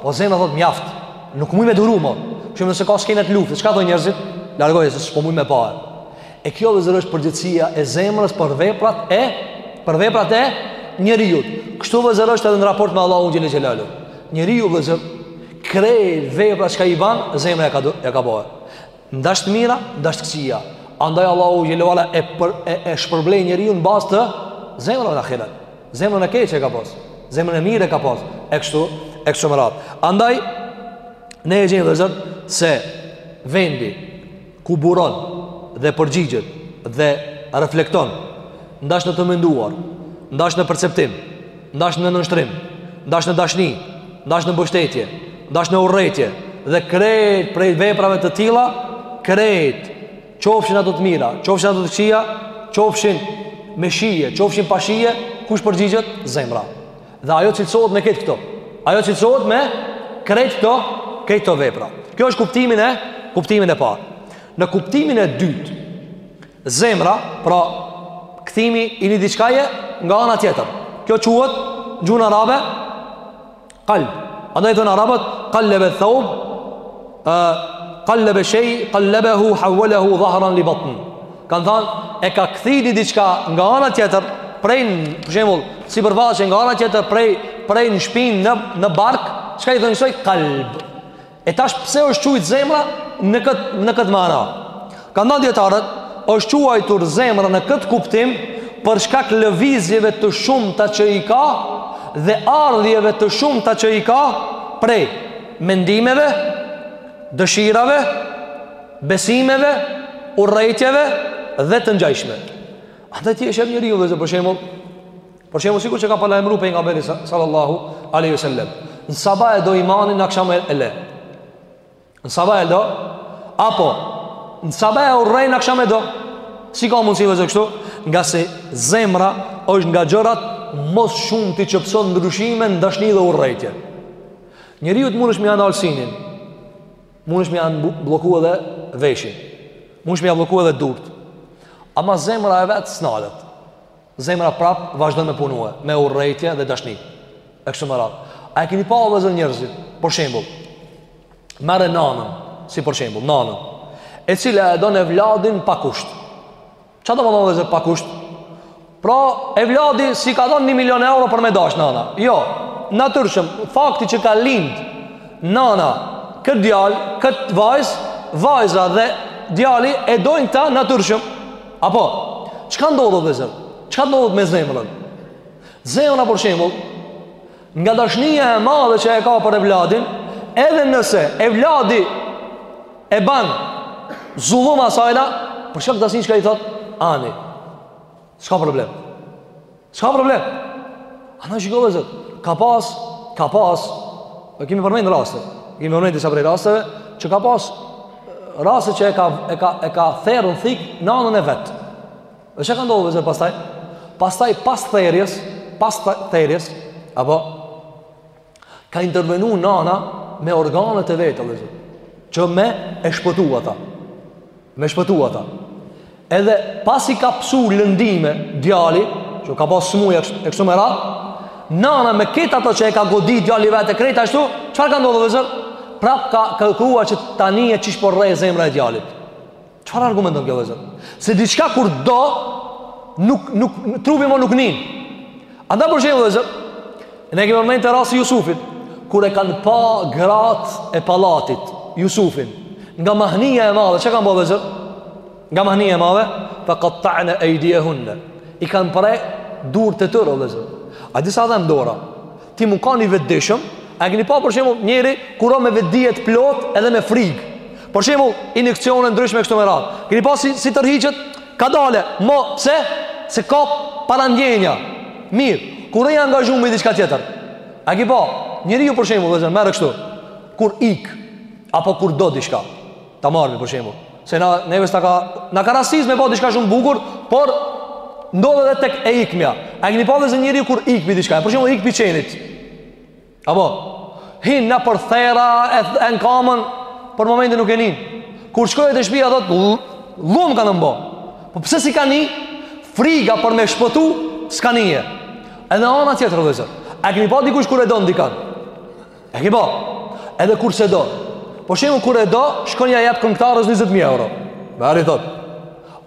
Po zemra thot mjaft Nuk muj me duru mo. Që nëse ka skena t'lufte, çka thonë njerëzit? Largoje se s'po muj me pa. E kjo vllezër është përgjegjësia e zemrës për veprat e për veprat e njeriut. Kështu vllezër është edhe në raport me Allahun xhele xhelalu. Njeriu vllezër krejt veprat çka i ban, zemra e ka e ka bo. Ndash të mira, ndash të këqija Andaj Allahu xhele ue ala e, për, e, e shpërblen njeriun në bazë të zemrës në ahiret Zemrën e keqe e ka pas Zemrën e mirë e ka pas E kështu, e kështu me radhë Andaj, ne e gjejmë vllezër Se vendi ku buron dhe përgjigjet dhe reflekton Ndash në të menduar Ndash në perceptim Ndash në nënshtrim, ndash në dashni, ndash në mbështetje, ndash në urrejtje dhe krejt prej veprave të tilla, krejt qofshin ato të mira, qofshin ato të këqija, qofshin me shije, qofshin pa shije, kush përgjigjet? Zemra. Dhe ajo cilësohet me krejt këto. Ajo cilësohet me krejt këto, krejt këto vepra. Kjo është n'kuptimin e, kuptimin e parë. Në kuptimin e dytë, Zemra, pra kthimi i ni diçkaje nga ana tjetër. Kjo quhet n'gjuhën arabe qalb. Andaj thojn arabët qalbe thawb, ë qalbe shay, qalbehu hawalahu dhahran li batn. Kan thon e ka kthy ni diçka nga ana tjetër prej për shembull sipërfaqes nga ana tjetër prej prej në shpinë në në bark, çka i thonë ksoj qalb. E tash pse është quajt zemra në kët në kët mana? Kan thon dijetarët është quajtur zemra në kët kuptim për shkak lëvizjeve të shumta që i ka dhe ardhjeve të shumta që i ka prej mendimeve, dëshirave, besimeve, urrejtjeve dhe të ngjashme. Andaj ti e sheh njeriun vllezër për shembull, Për shembull sikur që ka paralajmëruar pejgamberi sallallahu alaihi wasallam, në sabah e do imanin në aksham e le. Në sabah e do apo në sabah e urren në aksham e do. Si ka mundësi vllezër kështu? Ngase zemra është nga gjërat mo s'shumti që pëson ndryshime në dashni dhe urrejtje. Njeriut munesh me ja nal synin, munesh me ja blloku edhe veshin, munesh me ja blloku edhe durët, ama zemra e vetë s'nalet. Zemra prap vazhdon me punue, me urrejtje dhe dashni. E kështu me radhë. A e keni pa o vllezër njerëzit, për shembull, merre nanën, si për shembull, nanën, e cila e don evladin pa kusht. Ça do me thonë vllezër pa kusht? Pra, evladi s'i ka dhon një milion euro për me dash nana. Jo, natyrshëm, fakti që ka lind nana, këtë djal, këtë vajzë, vajza dhe djali e dojnë ta natyrshëm. Apo, çka ndodh o vllezër? Çka ndodh me zemrën? Zemra për shembull, nga dashnija e madhe që e ka për evladin, edhe nëse evladi e ban zullum asajna, për shkak dashnisë çka i thot, ani, s'ka problem. S'ka problem. Ama shiko vllezër, ka pas, ka pas, e kemi përmendë raste, e kemi përmendë disa prej rasteve, që ka pas raste që e ka, e ka, e ka therë në thikë nanën e vet. Dhe ça ka ndodhë vllezër pastaj? Pastaj pas therjes, pas therjes, apo, Ka intervenu nana me organet e veta, vllezër. Që me e shpëtu ata. Me shpëtu ata. Edhe pasi ka pësu lëndime, djali, që ka pas smuja e kështu me radhë, nana me krejt ato që e ka godi djali i vet e krejt, ashtu, çfarë ka ndodhë, vllezër? Prap ka kërku që ta nije qysh po rreh zemra e djalit. Çfarë argumenton kjo vllezër? Se diçka kur do nuk nuk trupi më nuk nin. Anda për shembull vllezër, ne e kemi përmend te rasti i Jusufit, kur e kanë pa gratë e pallatit Jusufin. Nga mahnia e madhe, çka kanë ba vllezër? Nga mahnia e madhe, fa qatta'na aydiyahunna. I kanë pre durt e tyre vllezër. A di sa dhem dora? Ti mu kanë i vetëdishëm, a e keni pa për shembull njeri kur a me vetëdije t'plotë edhe me frigë. Për shembull injekcione t'ndryshme kështu me radhë. Keni pa si, si tërhiqet, kadale, mo, pse? Se ka parandjenja. Mirë, kur a i angazhum me diçka tjetër. A keni pa, njeriu për shembull, vllezër, merre kështu, kur ik, apo kur do diçka. Ta marrim për shembull. Se na neve s'na ka na ka rastis me pa diçka shumë bukur, por ndodh edhe tek e ikmja. A keni pa vllezër njeri kur ik pi diçka? Për shembull ik pi qenit. Apo hin nëpër therra e në kamën për momentin nuk e nin. Kur shkoi te shtëpia thot llum kanë mbo. Po pse s'i ka ni? Friga për me shpëtu s'ka nije. Edhe ana tjetër vllezër. A keni pa dikush kur e don dikan? E ki pa, edhe kur s'e do. Për shembull kur e do, shkon ja jep këngëtarës 20.000 euro. Merri thot.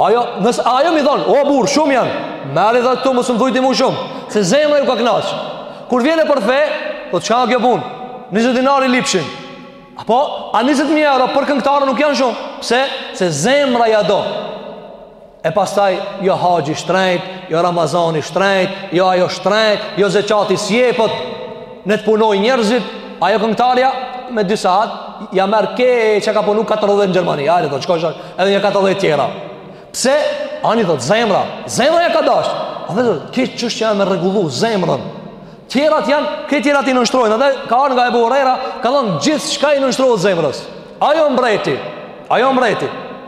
Ajo, nëse ajo me i thonë, o burrë, shumë janë. Merri thot, ti mos më thuj ti mu shumë. Se zemra ju ka knaqë. Kur vjen e për fe, thot, çka a kjo punë? 20 dinar i lypshin. Apo, a 20.000 euro për këngëtaren nuk janë shumë. Pse? Se zemra ja do. E pastaj jo haxhi shtrenjt, jo Ramazani shtrenjt, jo ajo shtrenjt, jo zeqati s'jepet, le të punojn njerëzit, ajo këngëtarja me dy sahat, ja merr krejt çka ka punu katërdhet në Gjermani, ajde të qëka shak, edhe një 40 tjera. Pse? Ani thotë zemra, zemra ja ka dasht, edhe te kjo çështje që janë me rregullu zemrën, tjerat janë, krejt tjerat i nënshtrohen, edhe ka ardh nga Ebu Hurejra, ka thënë gjithçka i nënshtrohet zemrës, ajo mbreti, ajo mbreti,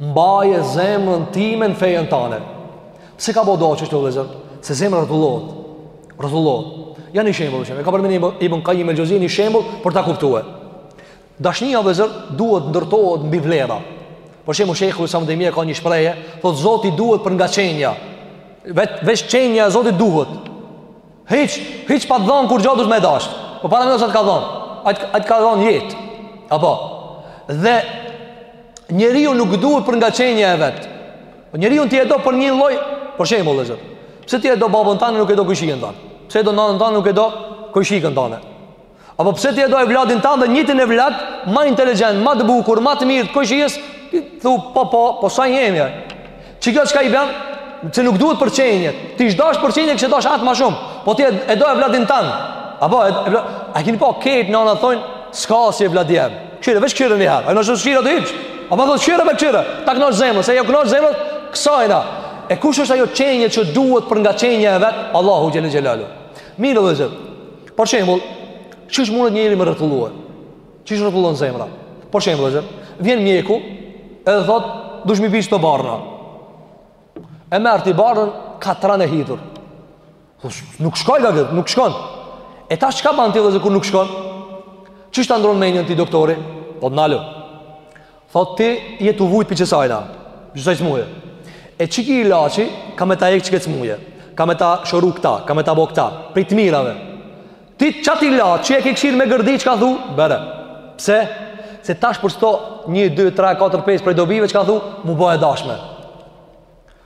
Mbaje zemrën time në fenë tane Pse ka bo dua çështë vëllezër? Se zemra rrotullohet Rrotullohet Ja një shembull E ka përmend Ibn Kajjim el-Xheuzi një shembull Për ta kuptue Dashnija vëllezër duhet ndërtohet mbi vlera Për shembull Shejhul Islam Ibn Tejmije ka një shpreje Thot zoti duhet për nga qenja Vet, Veç qenja zoti duhet Hiç, hiç pa të dhënë kurgja duhet me e dasht. Po paramendo sa të ka dhënë. Ai të ka dhënë jetë. Apo. Dhe njeriu nuk duhet për nga qenja e vet. Po njeriu ti e do për një lloj, për shembull, vëllezër. Pse ti e do babën tanë nuk e do kojshikën tanë? Pse e do nanën tanë nuk e do kojshikën tanë? Apo pse ti e do evladin tanë dhe një tjetër evlad Ma inteligent, ma të bukur, ma të mirë, të kojshisë Thu, po, po, po, s'a i jemi e Qe kjo çka i bjen Që nuk duhet për qenje Ti me isht dash për qenje kishe dash atë ma shumë Po ti e do evladin tanë Apo, e, evladin A kini po, krejt nanat thojnë S'ka si evladi jem Kshire, veç kshire një herë A në shumë kshire të hijsh A pa thotë kshire me kshire Ta kënaq zemrën E ia kënaq zemrën Kësajna E kush është ajo qenje që duhet për nga qenja e vet Allahu xhel-le xhelaluhu Mirë vëllezër Për shembull, qysh mundet njeri me u rrotullue? Qysh rrotullon zemra? Për shembull, vëllezër, vjen mjeku edhe thot, "Duhesh me i pi këto barna." E merr ti barnën katran e hidhur. Po nuk shkoj ka gjet, nuk shkon. E tash çka bën ti vëllezër kur nuk shkon? Qysh ta ndron mendjen ti doktori? Thot nalu. Thotë ti je tu vujt prej qësajna qësaj smuje E qiky ilaçi Ka me ta hek qëkët smuje Ka me ta shëru këta Ka me ta bo këta Prej të mirave Ti qat ilaç që e ke kshir me gërdi Çka thu Bjere Pse Se tash prej këto 1, 2, 3, 4, 5 Prej dobive çka thu M'u bo e dashme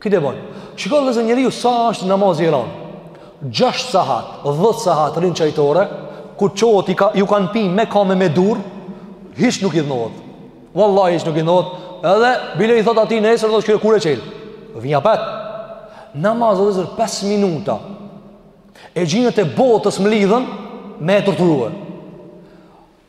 Këtë e bën. Shiko vëllezër njeriu sa është namazi i rëndë. 6 sahat, 10 sahat rrin çajtore, kur çohet ju kanë pi me kamë me dur, hiç nuk i dhimbet. Wallahi hiç nuk i dhimbet. Edhe bile i thot atij nesër do të shkojë kur e çel. Vij apet. Namaz vëllezër 5 minuta. E xhinët e botës mblidhen me e torturuar.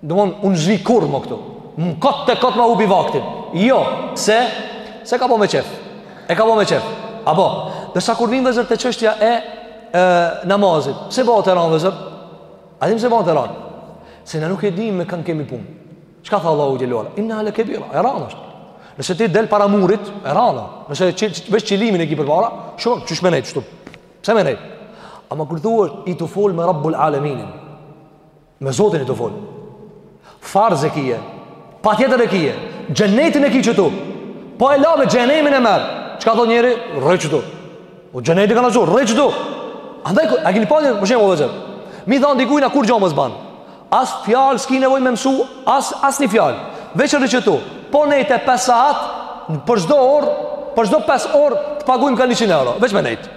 Domethon, unë s'vi kurr mo këtu. Më kot të kot ma hupi vaktin. Jo, se s'e ka bo me qef. E ka bo me qef. Apo, vllazër, kur vimë vllazër te çështja e, e namazit. Pse bëhet e ranë vllazër? A dimë pse bëhet e ranë? Se na nuk e dimë me kanë kemi punë. Çka tha Allahu xhelle ve ala? Innaha le kebira, e ranë është. Nëse ti del para murit, e ranë. Nëse veç qilimin e ki përpara, shumë, qysh me nejtë, shtu. Pse me nejtë? Ama kur thua, je tu folë me Rabbul Aleminin. Me Zotin je tu folë. Farz e kije. Patjetër e kije. Xhenetin e ki qëtu. Po e la me xhehenemin e merr. Çka thot njeri? Rri qëtu. O xhenetin ka në zhur. Rri qëtu. Andaj, a kini pa një, për shembull o vllazër. Me i thonë dikujna kurgjo mos ban. As fjalë s'ki nevojë me mësu, as, as një fjalë. Veç rri qëtu. Po nejte 5 sahat, për çdo orë, për çdo 5 orë, të pagujmë ka 100 euro. Veç me nejtë.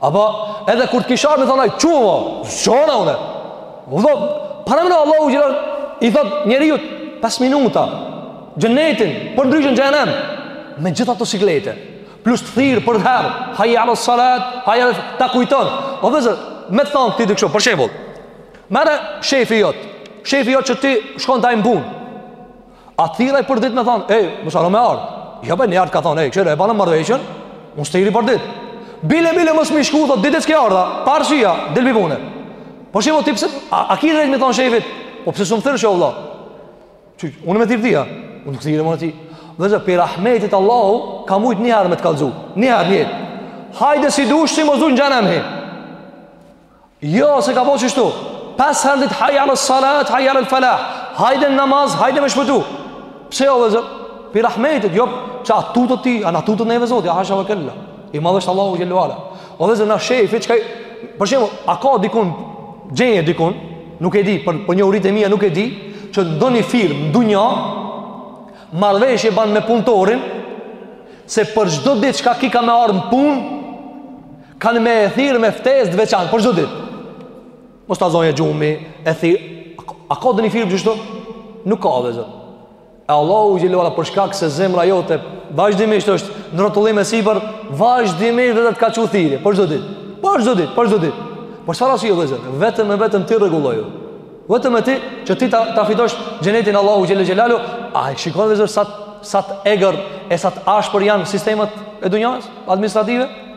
Apo edhe kur të kisha me thon aj çou, çona unë. Vllazër, parameno, Allahu xhelal i thot njeriut 5 minuta xhenetin, por ndryshe xhehenem me gjitha ato siklete. Plus të thirr për t'ardh, hajja ala salat, hajja ala ta kujton. O vllazër, me thon ti dikush, për shembull. Merre shefi jot. Shefi jot që ti shkon te ai n'punë. A thirr aj për ditë me thonë, ej, mos harro me ardhë. Jo, për një ardhë ka thonë, ej, këshirë, e banë marrveshjen, unë s'të thirri për ditë. Bile, bile, mos me shku, thotë, ditët s'ke ardhë, pa arsye, dil pi pune. Po shimo, ti pse, a, a ki drejtë me thonë shefit, po pse s'um thirrshe vallah? Që, unë me thirrë ty a, unë nuk thirri mo ty. Vllazër, prej rahmetit Allahu, ka mujtë një herë me të kallzu, një herë, një herë. Hajde si dush, si mos, në xhehenem hi. Jo, s'e ka bo qështu. Pesë herë n'ditë, hajja ala salat, hajja alal falah. Hajde në namaz, hajde me shpëtu. Pse, o vllazër? Pi rahmetit, jo, që a tutet ty, a na tutet neve Zoti, a, hasha ve kella. I madh është Allahu xhelle ve ala. O vllazër, na shefi, çka i... Për shembull, a ka dikun, gjene dikun, nuk e di, për, për njohuritë e mija nuk e di, që ndonjë firmë n'dunja, marrveshje ban me punëtorin, se për çdo ditë çka ki ka me ardhë në punë, Kanë me e thirrë me ftesë të veçantë, për çdo ditë. Mos ta zonë gjumi, e thirr. A ka ndonjë firmë qështu? Nuk ka vllazër. E Allahu xhelle ve ala për shkak se zemra jote vazhdimisht është në rrotullim e sipër, vazhdimisht vllazër të ka çu thirrje, për çdo ditë. Për çdo ditë, për çdo ditë. Për çfarë arsye vllazër, vetëm e vetëm ti rregulloju. Vetëm e ti që ti ta, ta fitosh xhenetin Allahu xhelle xhelaluhu, a e shikon vllazër sa të egër e sa të ashpër janë sistemet e dunjas administrative?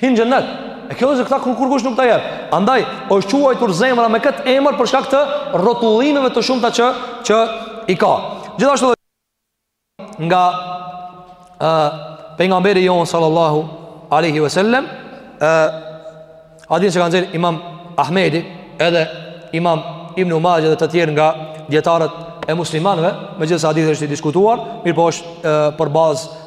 Hin xhennet E kjo ose këta kurkush nuk ta jep Andaj, është quajtur zemra me këtë emër Për shkak të rrotullimeve të shumta që, që i ka Gjithashtu dhe Nga uh, Pejgamberi jonë Sallallahu Alejhi Vesellem uh, Hadithin që kanë nxjerrë imam Ahmedi Edhe imam Ibnu Maxhe Edhe të tjerë nga dijetarët e muslimanëve Megjithëse hadithi është i diskutuar Mirëpo është uh, për bazë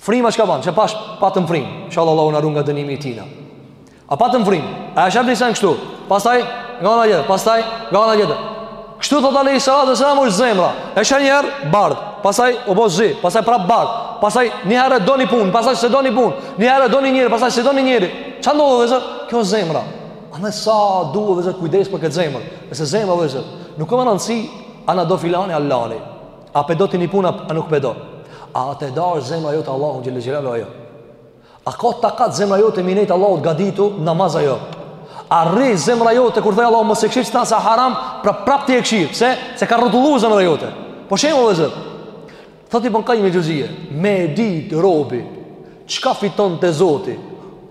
Fryma çka bën? Çe pash patëm frymë. Inshallah Allahu na run nga dënimi i tina. A patëm frymë? A është abli sen kështu? Pastaj nga ana tjetër, pastaj nga ana tjetër. Kështu thot alejhi salatu ve selam është zemra. E sheh një herë bardh, pastaj u bë zi, pastaj prap bardh, pastaj një herë do ni punë, pastaj s'e do ni punë, një herë do ni njeri, pastaj s'e do ni njeri. Çka ndodh vllezër? Kjo është zemra. Andaj sa duhet vllezër kujdes për këtë zemër. Nëse zemra vllezër, nuk ka rëndësi a na do filani Allahu. A pe do ti një punë, a nuk pe do A ta do zemra jote Allahun xhelle xhela a jo A ka takat zemra jote me i nejt Allahut gaditu n'namaz a jo A rri zemra jote kur thoj Allahu mos e kshir qeta se â haram Pra prap ti e kshir Pse, se ka rrotullu zemra jote Po shembull vllezër Thot Ibn Kajjim el Xheuzije Me dit robi Çka fiton te Zoti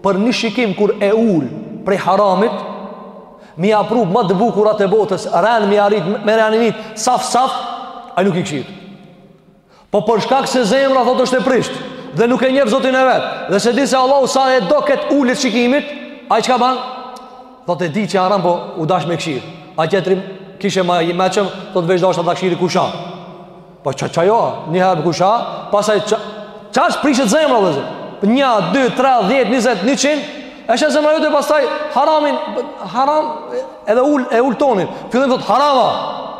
për një shikim kur e ul prej haramit, me ia pru më të bukurat e botës, ren mi arrit me ia renit, saf saf, ai nuk i kshir. Po për shkak se zemra thotë është e prisht dhe nuk e njeh Zotin e vet, dhe s'e di se Allahu sa e do kët ulje t'shikimit, ai çka bën? Thotë e di që haram po u dash me kshir. Ai tjetri kishe ma i mençëm, thotë veç deshta ta kshiri kush â. Po qa, qajo, një herë për kush â, pasaj ça, ça, prishet zemra, o vllezër? Një, dy, tre, dhjetë, njëzet, njëqin, e sheh zemra jote, pasaj haramin, haram, edhe ul, e ul tonin, fillim thot haram â,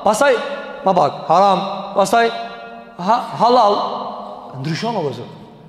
pasaj, ma pak, haram, pasaj, ha, hallall, ndryshon, o vllezër.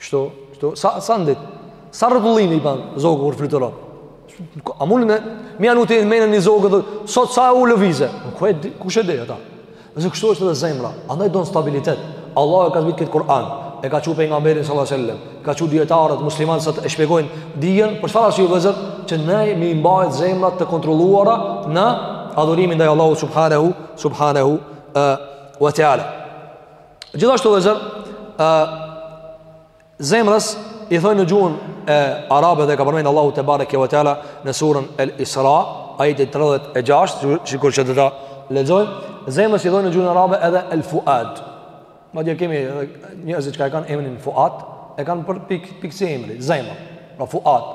Kështu, kështu, sa, sa në ditë? Sa rrotullime i ban zogu kur fluturon? A mund me, mi janë uti në menën një zogë dhe sot sa e u lëvize? Ku e di, kush e di ata? Dhe se kështu është edhe zemra, andaj don stabilitet. Allahu e ka zbitë këtë Kur'an, e ka çu Pejgamberin sallallahu alejhi ve sellem, ka çu dijetarët musliman që ta shpjegojnë dijen, për çfarë arsye vllezër, që ne me i mbajt zemrat të kontrolluara në adhurimin ndaj Allahut subhanehu, subhanehu, uh, wa ta'ala. Gjithashtu vllezër Zemrës i thojnë në gjuhën arabe dhe e ka përmen Allahu tebareke ve teala Në suren El Isra Ajeti 36 Sikur që do ta lexojmë Zemrës i thojnë në gjuhën arabe edhe El Fuad Madje kemi njerëz që ka e kanë emrin Fuad E kanë për pik, pikërisht emri Zemrë Pra Fuad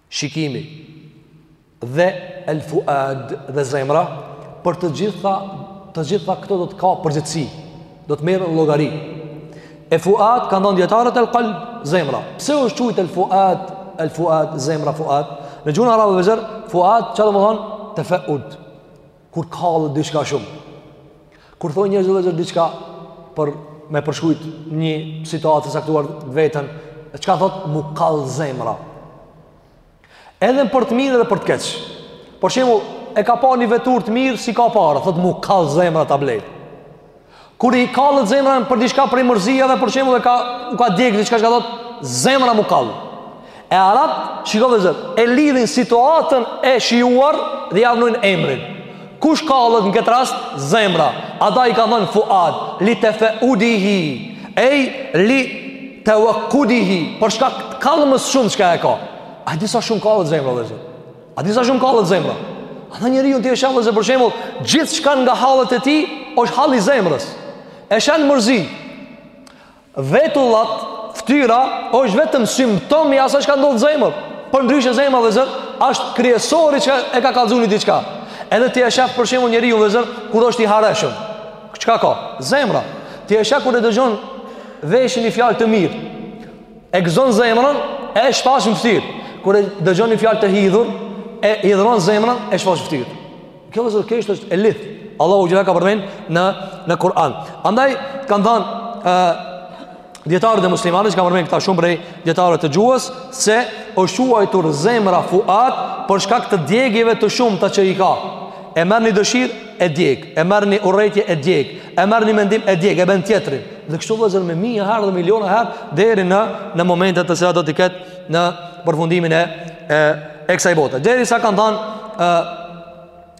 shikimi dhe el fuad dhe zemra për të gjitha të gjitha këto do të ketë përgjegjësi do të merren llogari e fuad kanë thënë dijetarët el qalb zemra pse u quajt el fuad el fuad zemra fuad në gjuhën arabe vllezër fuad çka do me thonë tefeud Kur kallet diçka shumë. Kur thonë njerëzit vllezër diçka për me përshkruajt një situatë të caktuar veten, çka thotë m'u kall zemra. Edhe për të mirë dhe për të keq. Për shembull, e ka pa një veturë të mirë, si ka para, thotë m'u kall zemra ta blej. Kur i kallet zemra për diçka prej mërzie edhe për shembull e ka u ka djeg diçka çka thotë zemra m'u kall. E arabët, shiko vllezër, e lidhin situatën e shijuar dhe ia vnojnë emrin. Kush kallet në këtë rast zemra? Ata i kanë thonë fuad, li tefeudihi, ej li tewakudihi, për shkak të kallmës shumë çka e ka. A di sa shumë kallet zemra vllezër? A di sa shumë kallet zemra. Ama njeriu ti e sheh vllezër për shembull, gjithçka nga hallet e tij, është hall i zemrës. E sheh në mërzi. Vetullat, ftyra, është vetëm simptom i asaj çka ndodh n'zemër. Përndryshe zemra vllezër, është kryesori që e ka kallzu një diçka. Edhe ti e sheh për shembull njeriun vllezër, kur është i hareshëm. Çka ka? Zemra. Ti e sheh kur e dëgjon veshi ni fjalë të mirë. e gëzon zemrën e shfaq në fytyrë. Kur e dëgjon një fjalë të hidhur, e hidhron zemrën e shfaq në fytyrë. Kjo vllezër kjo është e lidht. Allahu xhele e ka përmend në në Kur'an. Andaj kanë thënë ë dijetarët e muslimanëve që kanë përmend këta shumë prej dijetarëve të gjuhës se është quajtur zemra fuad për shkak të djegjeve të shumta që i ka. E merr një dëshirë e djeg, e merr një urrejtje e djeg, e merr një mendim e djeg, e bën tjetrin. Dhe kështu vllezër me mija herë dhe miliona herë deri në në momentet të cilat do të ketë në përfundimin e e, e kësaj bote. Derisa kanë thënë ë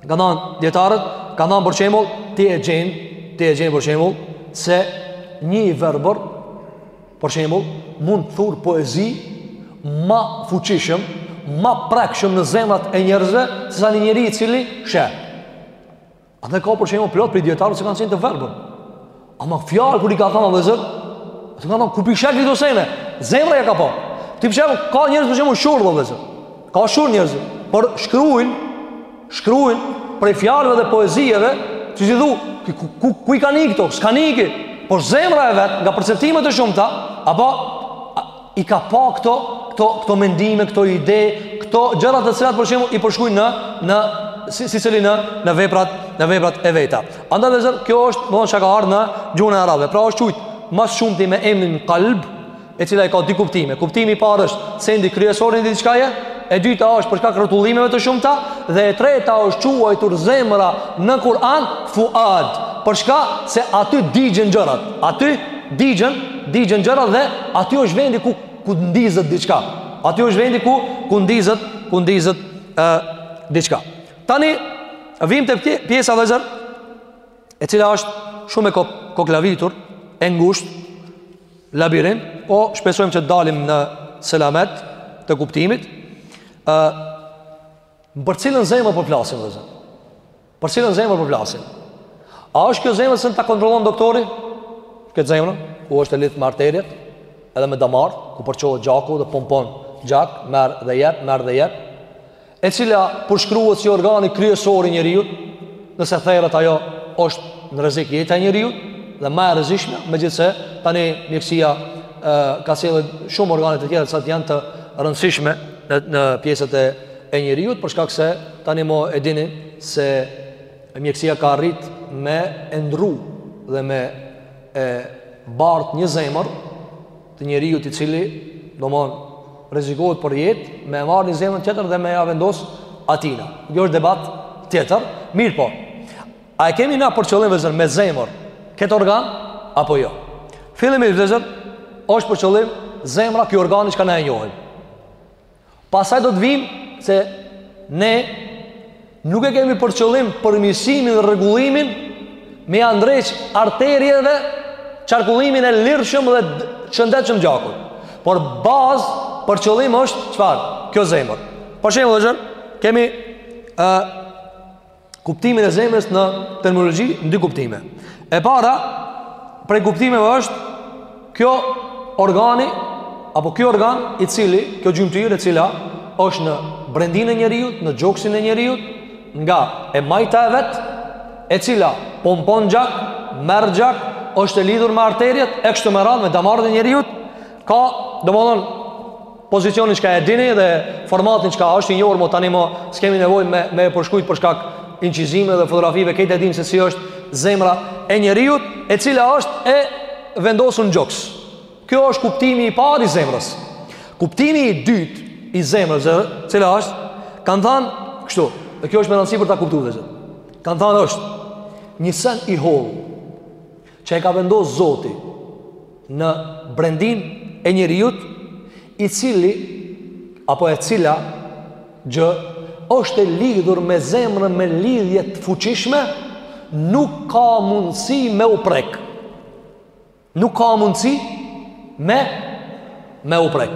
kanë thënë dijetarët, kanë thënë për shembull ti e gjen, ti e gjen për shembull se një i verbër për shembull mund të thur poezi më fuqishëm, më prekshëm në zemrat e njerëzve sesa një njeri i cili sheh. A dhe ka për shembull plot prej dijetarëve që kanë qenë të verbër. Ama fjalë kur i ka thënë vllezër, ata kanë thënë ku p'i sheh ki këto sene. Zemra ia ka pa. Ti p'sheh ka njerëz për shembull shurdh vllezër. Ka shurdh njerëz, por shkruajnë, shkruajnë prej fjalëve dhe poezive, ti thu, ku ku, ku i ka ni këto? S'ka ni ki. Por zemra e vet nga perceptimet e shumta, apo i ka pa këto këto këto mendime, këto ide, këto gjëra të cilat për shembull i përshkruajnë në në si secili në në veprat në veprat e veta. Andaj vllezër, kjo është domethënë çka ka ardhë në gjuhën arabe. Pra është qujtë ma s'shumti me emrin kalb, e cila i ka dy kuptime. Kuptimi i parë është sendi kryesor i diçkaje, e dyta është për shkak rrotullimeve të shumëta, dhe e treta është quajtur zemra në Kur'an fuad. Për shkak se aty digjen gjërat, aty digjen digjen gjërat dhe aty është vendi ku ku ndizet diçka. Aty është vendi ku ku ndizet, ku ndizet ë diçka. Tani vim te pjesa vllezër e cila është shumë e kok koklavitur, e ngushtë, labirint, po shpresojmë që t'dalim në selamet të kuptimit, ë për cilën zemër po flasim vllezër? Për cilën zemër po flasim? A është kjo zemër që ta kontrollon doktori? Këtë zemër, ku është e lidhë me arteriet, edhe me damar, ku përçohet gjaku dhe pompon gjak, merr dhe jep, merr dhe jep, e cila përshkruhet si organi kryesor i njeriut, nëse therret ajo është në rrezik jeta e njeriut dhe ma e rrezikshme, megjithëse tani mjekësia ka sjellë shumë organe të tjera që janë të rëndësishme në në pjesët e e njeriut për shkak se tani mo e dini se mjekësia ka arrit me e ndrru dhe me e bart një zemër të njeriut i cili domethonë rrezikohet për jetë me e marrë një zemër tjetër dhe me ja vendos atina. Kjo është debat tjetër, mirëpo a e kemi na për qëllim vllezër me zemër këtë organ apo jo? Fillimi vllezër është për qëllim zemra kjo organi që ka na e njohim. Pastaj do të vim se ne nuk e kemi për qëllim përmirësimin dhe rregullimin me ja ndreq arterjeve qarkullimin e lirshëm dhe shëndetshëm gjakut. Por bazë për qëllim është çfarë? Kjo zemër. Për shembull vllezër, kemi uh, kuptimin e zemrës në terminologji në dy kuptime. E para, prej kuptimeve është kjo organi apo ky organ i cili, kjo gjymtyrë e cila është në brendinë e njeriut, në gjoksin e njeriut, nga e majta e vet, e cila pompon gjak, merr gjak, është e lidhur me arteriet e kështu me radhë me damarët e njeriut, ka, domethonë, Pozicionin që ka e dini dhe formatin që ka është i njohur mo tani mo s'kemi nevojë me, me e përshkrujt për shkak inçizimeve dhe fotografive krejt e dinë se si është zemra e njeriut e cila është e vendosun në gjoks kjo është kuptimi i parë i zemrës kuptimi i dytë i zemrës e cila është kanë thanë kështu dhe kjo është me rënësi për ta kuptu vllezër kanë thanë është një sen i hollë që e ka vendos Zoti në brendinë e njeriut i cili apo e cila gjë është e lidhur me zemrën me lidhje të fuqishme nuk ka mundësi me u prek nuk ka mundësi me me u prek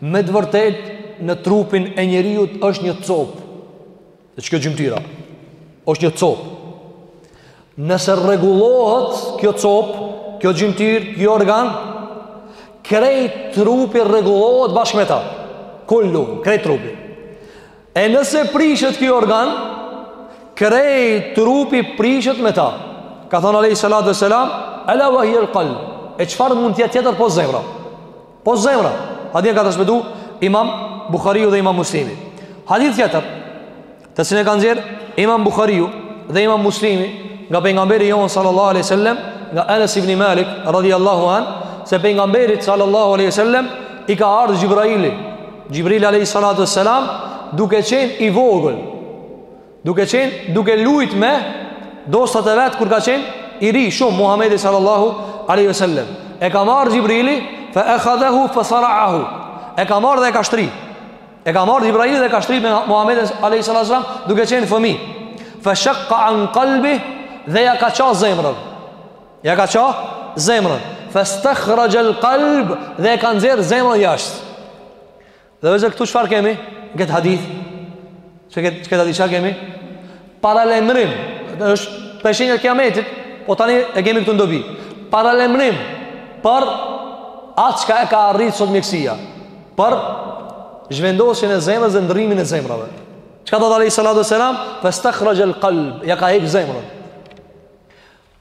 Me të vërtetë në trupin e njeriut është një copë Dhe që kjo gjymtyra është një copë Nëse rregullohet kjo copë Kjo gjymtyrë, kjo organ Krejt trupi rregullohet bashkë me ta Kullu, krejt trupi E nëse prishet kjo organ Krejt trupi prishet me ta Ka thonë alayhi salatu wassalam Ala wa hiya al-qalb E çfarë mund të jetë tjetër po zemra Po zemra, hadithin e ka transmetuar Imam Buhariu dhe Imam Muslimi. Hadith tjetër, të cilin e kanë nxjerrë Imam Buhariu dhe Imam Muslimi nga pejgamberi jonë sallallahu alaihi wasallam, nga Anas ibn Malik radhiyallahu an, se pejgamberit sallallahu alaihi wasallam i ka ardh Xhibraili, Xhibrili alayhi salatu wassalam, duke qenë i vogël. Duke qenë, duke lujt me dostat e vet kur ka qenë i ri shumë Muhamedi sallallahu alaihi wasallam. E ka marrë Xhibrili, fa akhadahu fa sara'ahu. E ka marrë dhe e ka shtri. E ka marrë Xhibrili dhe e ka shtri me Muhamedi alaihi wasallam duke qenë fëmi. Fa shaqqa an qalbi dhe ja ka ça zemrën. Ja ka ça zemrën. Fa stakhraja al qalb dhe e ka nxjerrë zemrën jashtë. Dhe veç këtu çfarë kemi? Në këtë hadith, këtë hadith çka kemi? Paralajmërim, është prej shenjave kiametit, po tani e kemi këtu në dobi. Paralajmërim për atë çka e ka arrit sot mjekësia, për zhvendosjen e zemrës dhe ndrrimin e zemrave. Çka tha alayhi salatu wassalam? Fastakhraja al-qalb, ja ka hek zemrën.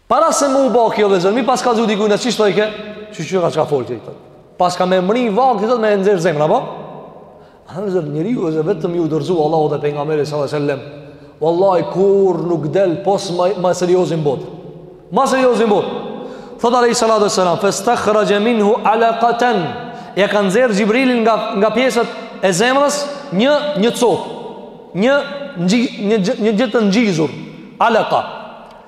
Para se me u ba kjo dhe zemra me i pas kallzu dikujt çish thojke, çu çu ka çka folti këtu. Paska me mrri vakt këtu me nxjerr zemra apo? Anë zë njeriu e vetëm ju dorzu Allahut dhe pejgamberit sallallahu alajhi wasallam. Wallahi kur nuk del pos ma seriozi n'botë. Ma seriozi n'botë. Thotë alayhi salatu wassalam, "Fastakhraj minhu alaqatan." Ja ka nxjerrë Xhibrili nga nga pjesët e zemrës një një copë. Një një një gjë të ngjizur. Alaqa.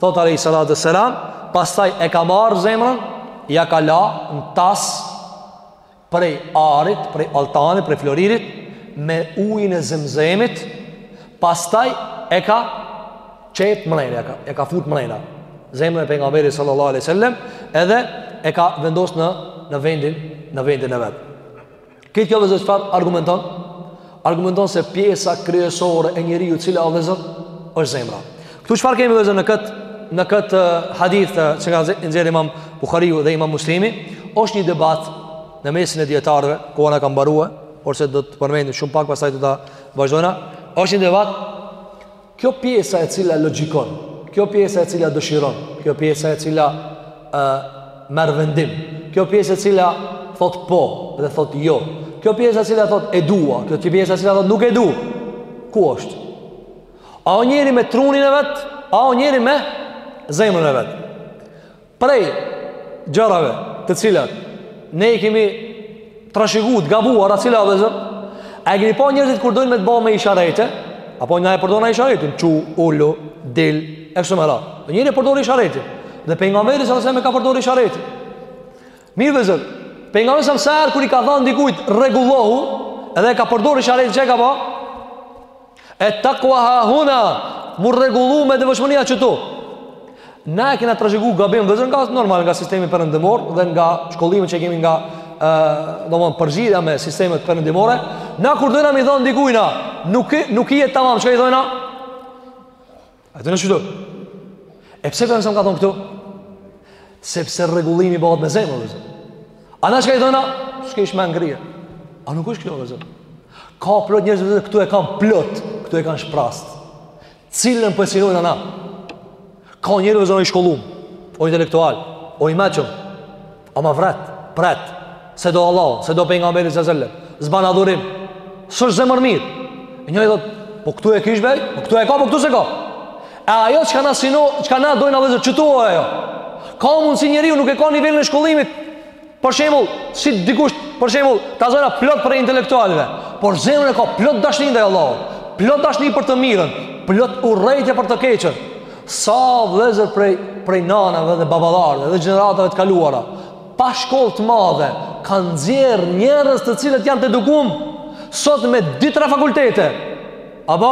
Thotë alayhi salatu wassalam, pastaj e ka marrë zemrën, ja ka la në tas prej arit, prej altanit, prej floririt me ujin e zemzemit, pastaj e ka qit mrena, e ka, e ka fut mrena. Zemrën e pejgamberit sallallahu alaihi wasallam edhe e ka vendos në në vendin në vendin e vet. Këtë kjo vëllezër çfarë argumenton? Argumenton se pjesa kryesore e njeriut e cila o vëllezër është zemra. Këtu çfarë kemi vëllezër në këtë në këtë eh, hadith eh, që ka nxjerrë imam Buhariu dhe imam Muslimi, është një debat në mesin e dijetarëve, koha na ka mbaru, porse do të përmendim shumë pak, pastaj do ta vazhdojna, është një debat Kjo pjesa e cila logjikon, kjo pjesa e cila dëshiron, kjo pjesa e cila ë merr vendim, kjo pjesa e cila thot po dhe thot jo, kjo pjesa e cila thot e dua, kjo pjesa e cila thot nuk e du. Ku është? A o njeri me trunin e vet, a o njeri me zemrën e vet. Prej gjërave të cilat ne i kemi trashëgu gabuar, a cila vëllezër. A e keni pa njerëzit kur dojnë me të bo me isharete? Apo na e përdorna isharetin, çu, ulu, dil, e kështu me radhë. Dhe njeri e përdor isharetin. Dhe pejgamberi salallahu alejhi ve selem ka përdor isharetin. Mirë vëllezër. Pejgamberi salallahu alejhi ve selem kur i ka thënë dikujt rregullohu, edhe e ka përdor isharetin çka ka ba? Et-takua ha huna, m'u rregullu, devotshmënia qitu. Na e kena trashigu gabim vëllezër nga normal, nga sistemi perëndimor dhe nga shkollimet që kemi nga domethënë përzgjedhja me sistemet perëndimore. Na kur dojna me i thon dikujna, nuk, nuk je tamam, çka i thojna? A të në qydo? E pse për e mësëm ka thonë këtu? Sepse regullimi bëhët me zemë, dhe zërë. A në që ka i dhona? Shke ish me ngrije. A nuk është kjo, dhe zërë. Ka plot njërës, dhe zërë, këtu e kam plot, këtu e kam shprast. Cilën për po e sinojnë ana? Ka njërës, dhe zërë, i shkollum, o intelektual, o i meqëm, Ama vret, pret, s'e do Allahun, s'e do pejgamberin salallahu alejhi ve selem, s'ban adhurim, së është zemër mirë. E njëri thotë, po këtu e kish be, po këtu e ka, po këtu s'e ka. E ajo çka kena synu, çka na dojna vëllezër, qitu o ajo. Ka mundësi njeriu nuk e ka nivelin e shkollimit, për shembull, si dikush, për shembull, ta zojna plot prej intelektualëve, por zemrën e ka plot dashni ndaj Allahut, plot dashni për të mirën, plot urrejtje për të keqën, Sa vëllezër prej prej nanave dhe baballarëve dhe gjeneratave të kaluara pa shkollë të madhe kanë nxjerr njerëz të cilët janë të edukum sot me dy tre fakultete. Apo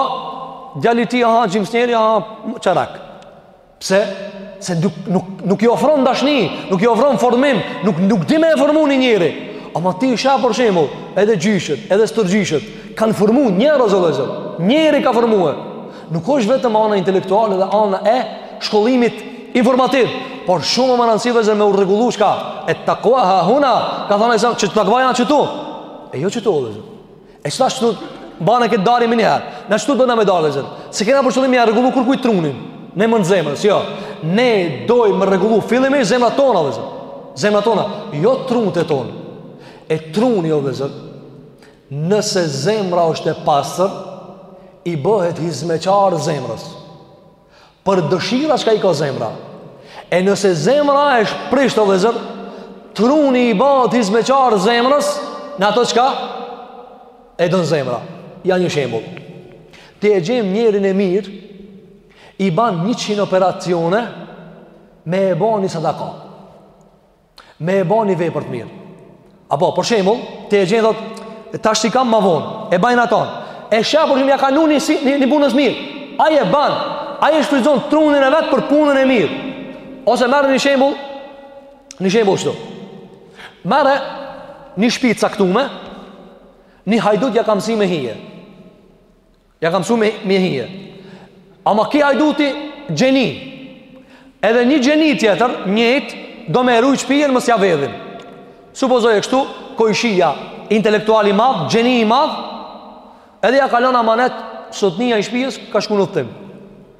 djali i tij ha gjysnjeri ha çarak. Pse? Se nuk nuk nuk i ofron dashni, nuk i ofron formim, nuk nuk di me formu ni njeri. Ama dikur për shembull, edhe gjyshët, edhe stërgjyshët kanë formu njerëz o vëllezër. Njeri ka formu. Nuk është vetëm ana intelektuale dhe ana e shkollimit informativ, por shumë me rëndësi vllezër me u rregullu çka, et-takva ha huna, ka thënë e zëmë, që takva janë qëtu, e jo qëtu, vllezër, e qëta qëtu, bane këtë dallim njëherë, na qëtu dona me dalë, vllezër, s'e kena për qëllim ja rregullu kërkujt trunin, në vend zemrës, jo, ne dojmë me rregullu fillimisht zemrat tona, vllezër, zemrat tona, jo trunt e tonë, e truni, o vllezër, Nëse zemra është e pastër, i bëhet hizmeqar zemrës. Për dëshira çka i ka zemra. E nëse zemra është prisht o vllezër, truni i bëhet hizmeqar zemrës, në ato çka e don zemra. Ja një shembull. Ti e gjen njerin e mirë, i ban njëqind operacione, me e ba një sadaka. Me e ba një vepër të mirë Apo, për shemull, ti e gjen thotë Tash s'i kam ma vonë E baj atan E sheh për shemull ja ka msy një, një, një punës mirë Ai e ban Ai e shfrytëzon trunin e vet për punën e mirë Ose merre një shemull Një shemull qështu Merre një shpi t'caktume Një hajdut ja ka msy me hi Ja ka msy me, me hi. Ama ky hajduti gjeni. Edhe një gjeni tjetër, njëjt, do me e rujt shpijën mos ja vjedhin. Supozoje kështu, kojshia, intelektual i madh, gjeni i madh, edhe ja kalon amanet, zotnia i shpijës, ka shku n'udhëtim.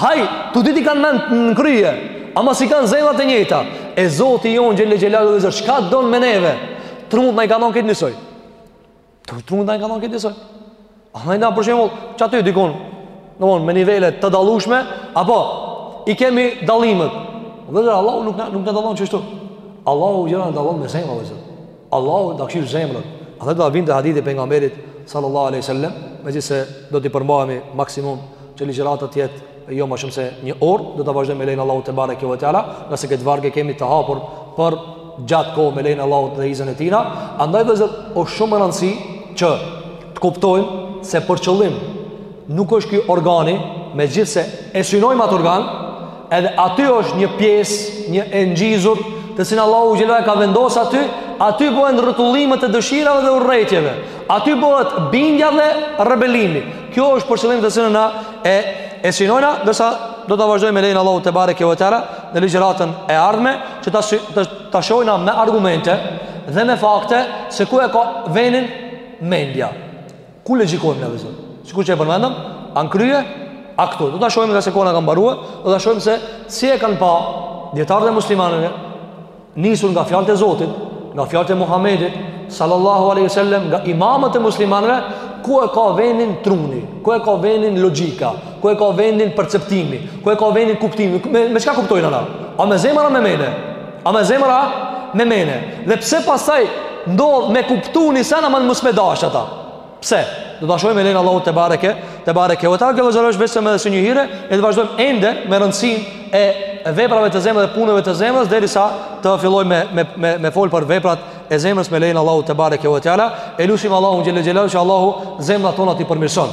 Haj, të dy i kanë mend në krye, ama s'i kanë zemrat e njëjta. E Zoti jonë Xhele Xhelaluhu vllezër, çka don me neve? Trunt na i ka dhënë krejt njësoj. Trunt na i ka dhënë krejt njësoj. Ama na për shembull, qaty dikun, domthon me nivele të dallueshme, apo i kemi dallimet. Vllezër, Allahu nuk na nuk na dallon qështu. Allahu xhele na dallon me zemra, vllezër. Allahu ta kqyr zemrën. Andaj do të vinte hadithi i pejgamberit sallallahu alaihi wasallam, megjithëse do të përmbahemi maksimum që ligjërata të jetë jo më shumë se një orë, do ta vazhdojmë me lejen Allahut tebareke ve teala, ngase këtë varg e kemi të hapur për gjatë kohë me lejen Allahut dhe izën e tina, andaj vllezër osht shumë rëndësi që të kuptojmë se për qëllim nuk është ky organi, megjithëse e synojmë atë organ, Edhe aty është një pjesë, një e ngjizur, të cilën Allahu xhele e ka vendosur aty, aty bëhen rrotullimet e dëshirave dhe urrejtjeve. Aty bëhet bindja dhe rebelimi. Kjo është për qëllim të cilën na e e synojna, ndërsa do ta vazhdojmë me lejen Allahut tebareke ve teala në ligjëratën e ardhme, që ta ta, ta shohina me argumente dhe me fakte se ku e ka vendin mendja. Ku logjikojmë ne vëllezër? Sikur që e përmendëm, a në krye, a këtu. Do ta shohim ngase koha na ka mbarue, do ta shohim se si e kanë pa dijetarët e muslimanëve, nisur nga fjalët e Zotit, nga fjalët e Muhammedit, sallallahu alejhi ve sel-lem, nga imamët e muslimanëve, ku e ka vendin truni, ku e ka vendin logjika, ku e ka vendin perceptimi, ku e ka vendin kuptimi, me, me çka kuptojna na? A me zemër a me mene? A me zemra, me mene. Dhe pse pastaj ndodh me kuptu një sen, ama mos me dash ata. Pse? Do ta shohim me lejen e Allahut tebareke, tebareke ve teala. Kjo vëllezër është vetëm edhe si një hyrje, e të vazhdojmë ende me rëndësinë e veprave të zemrës dhe punëve të zemrës derisa të fillojmë me me me, me fol për veprat e zemrës me lejen e Allahut tebareke ve teala, e lusim Allahun xhel-le xhelaluhu që Allahu zemrat tona t'i përmirëson.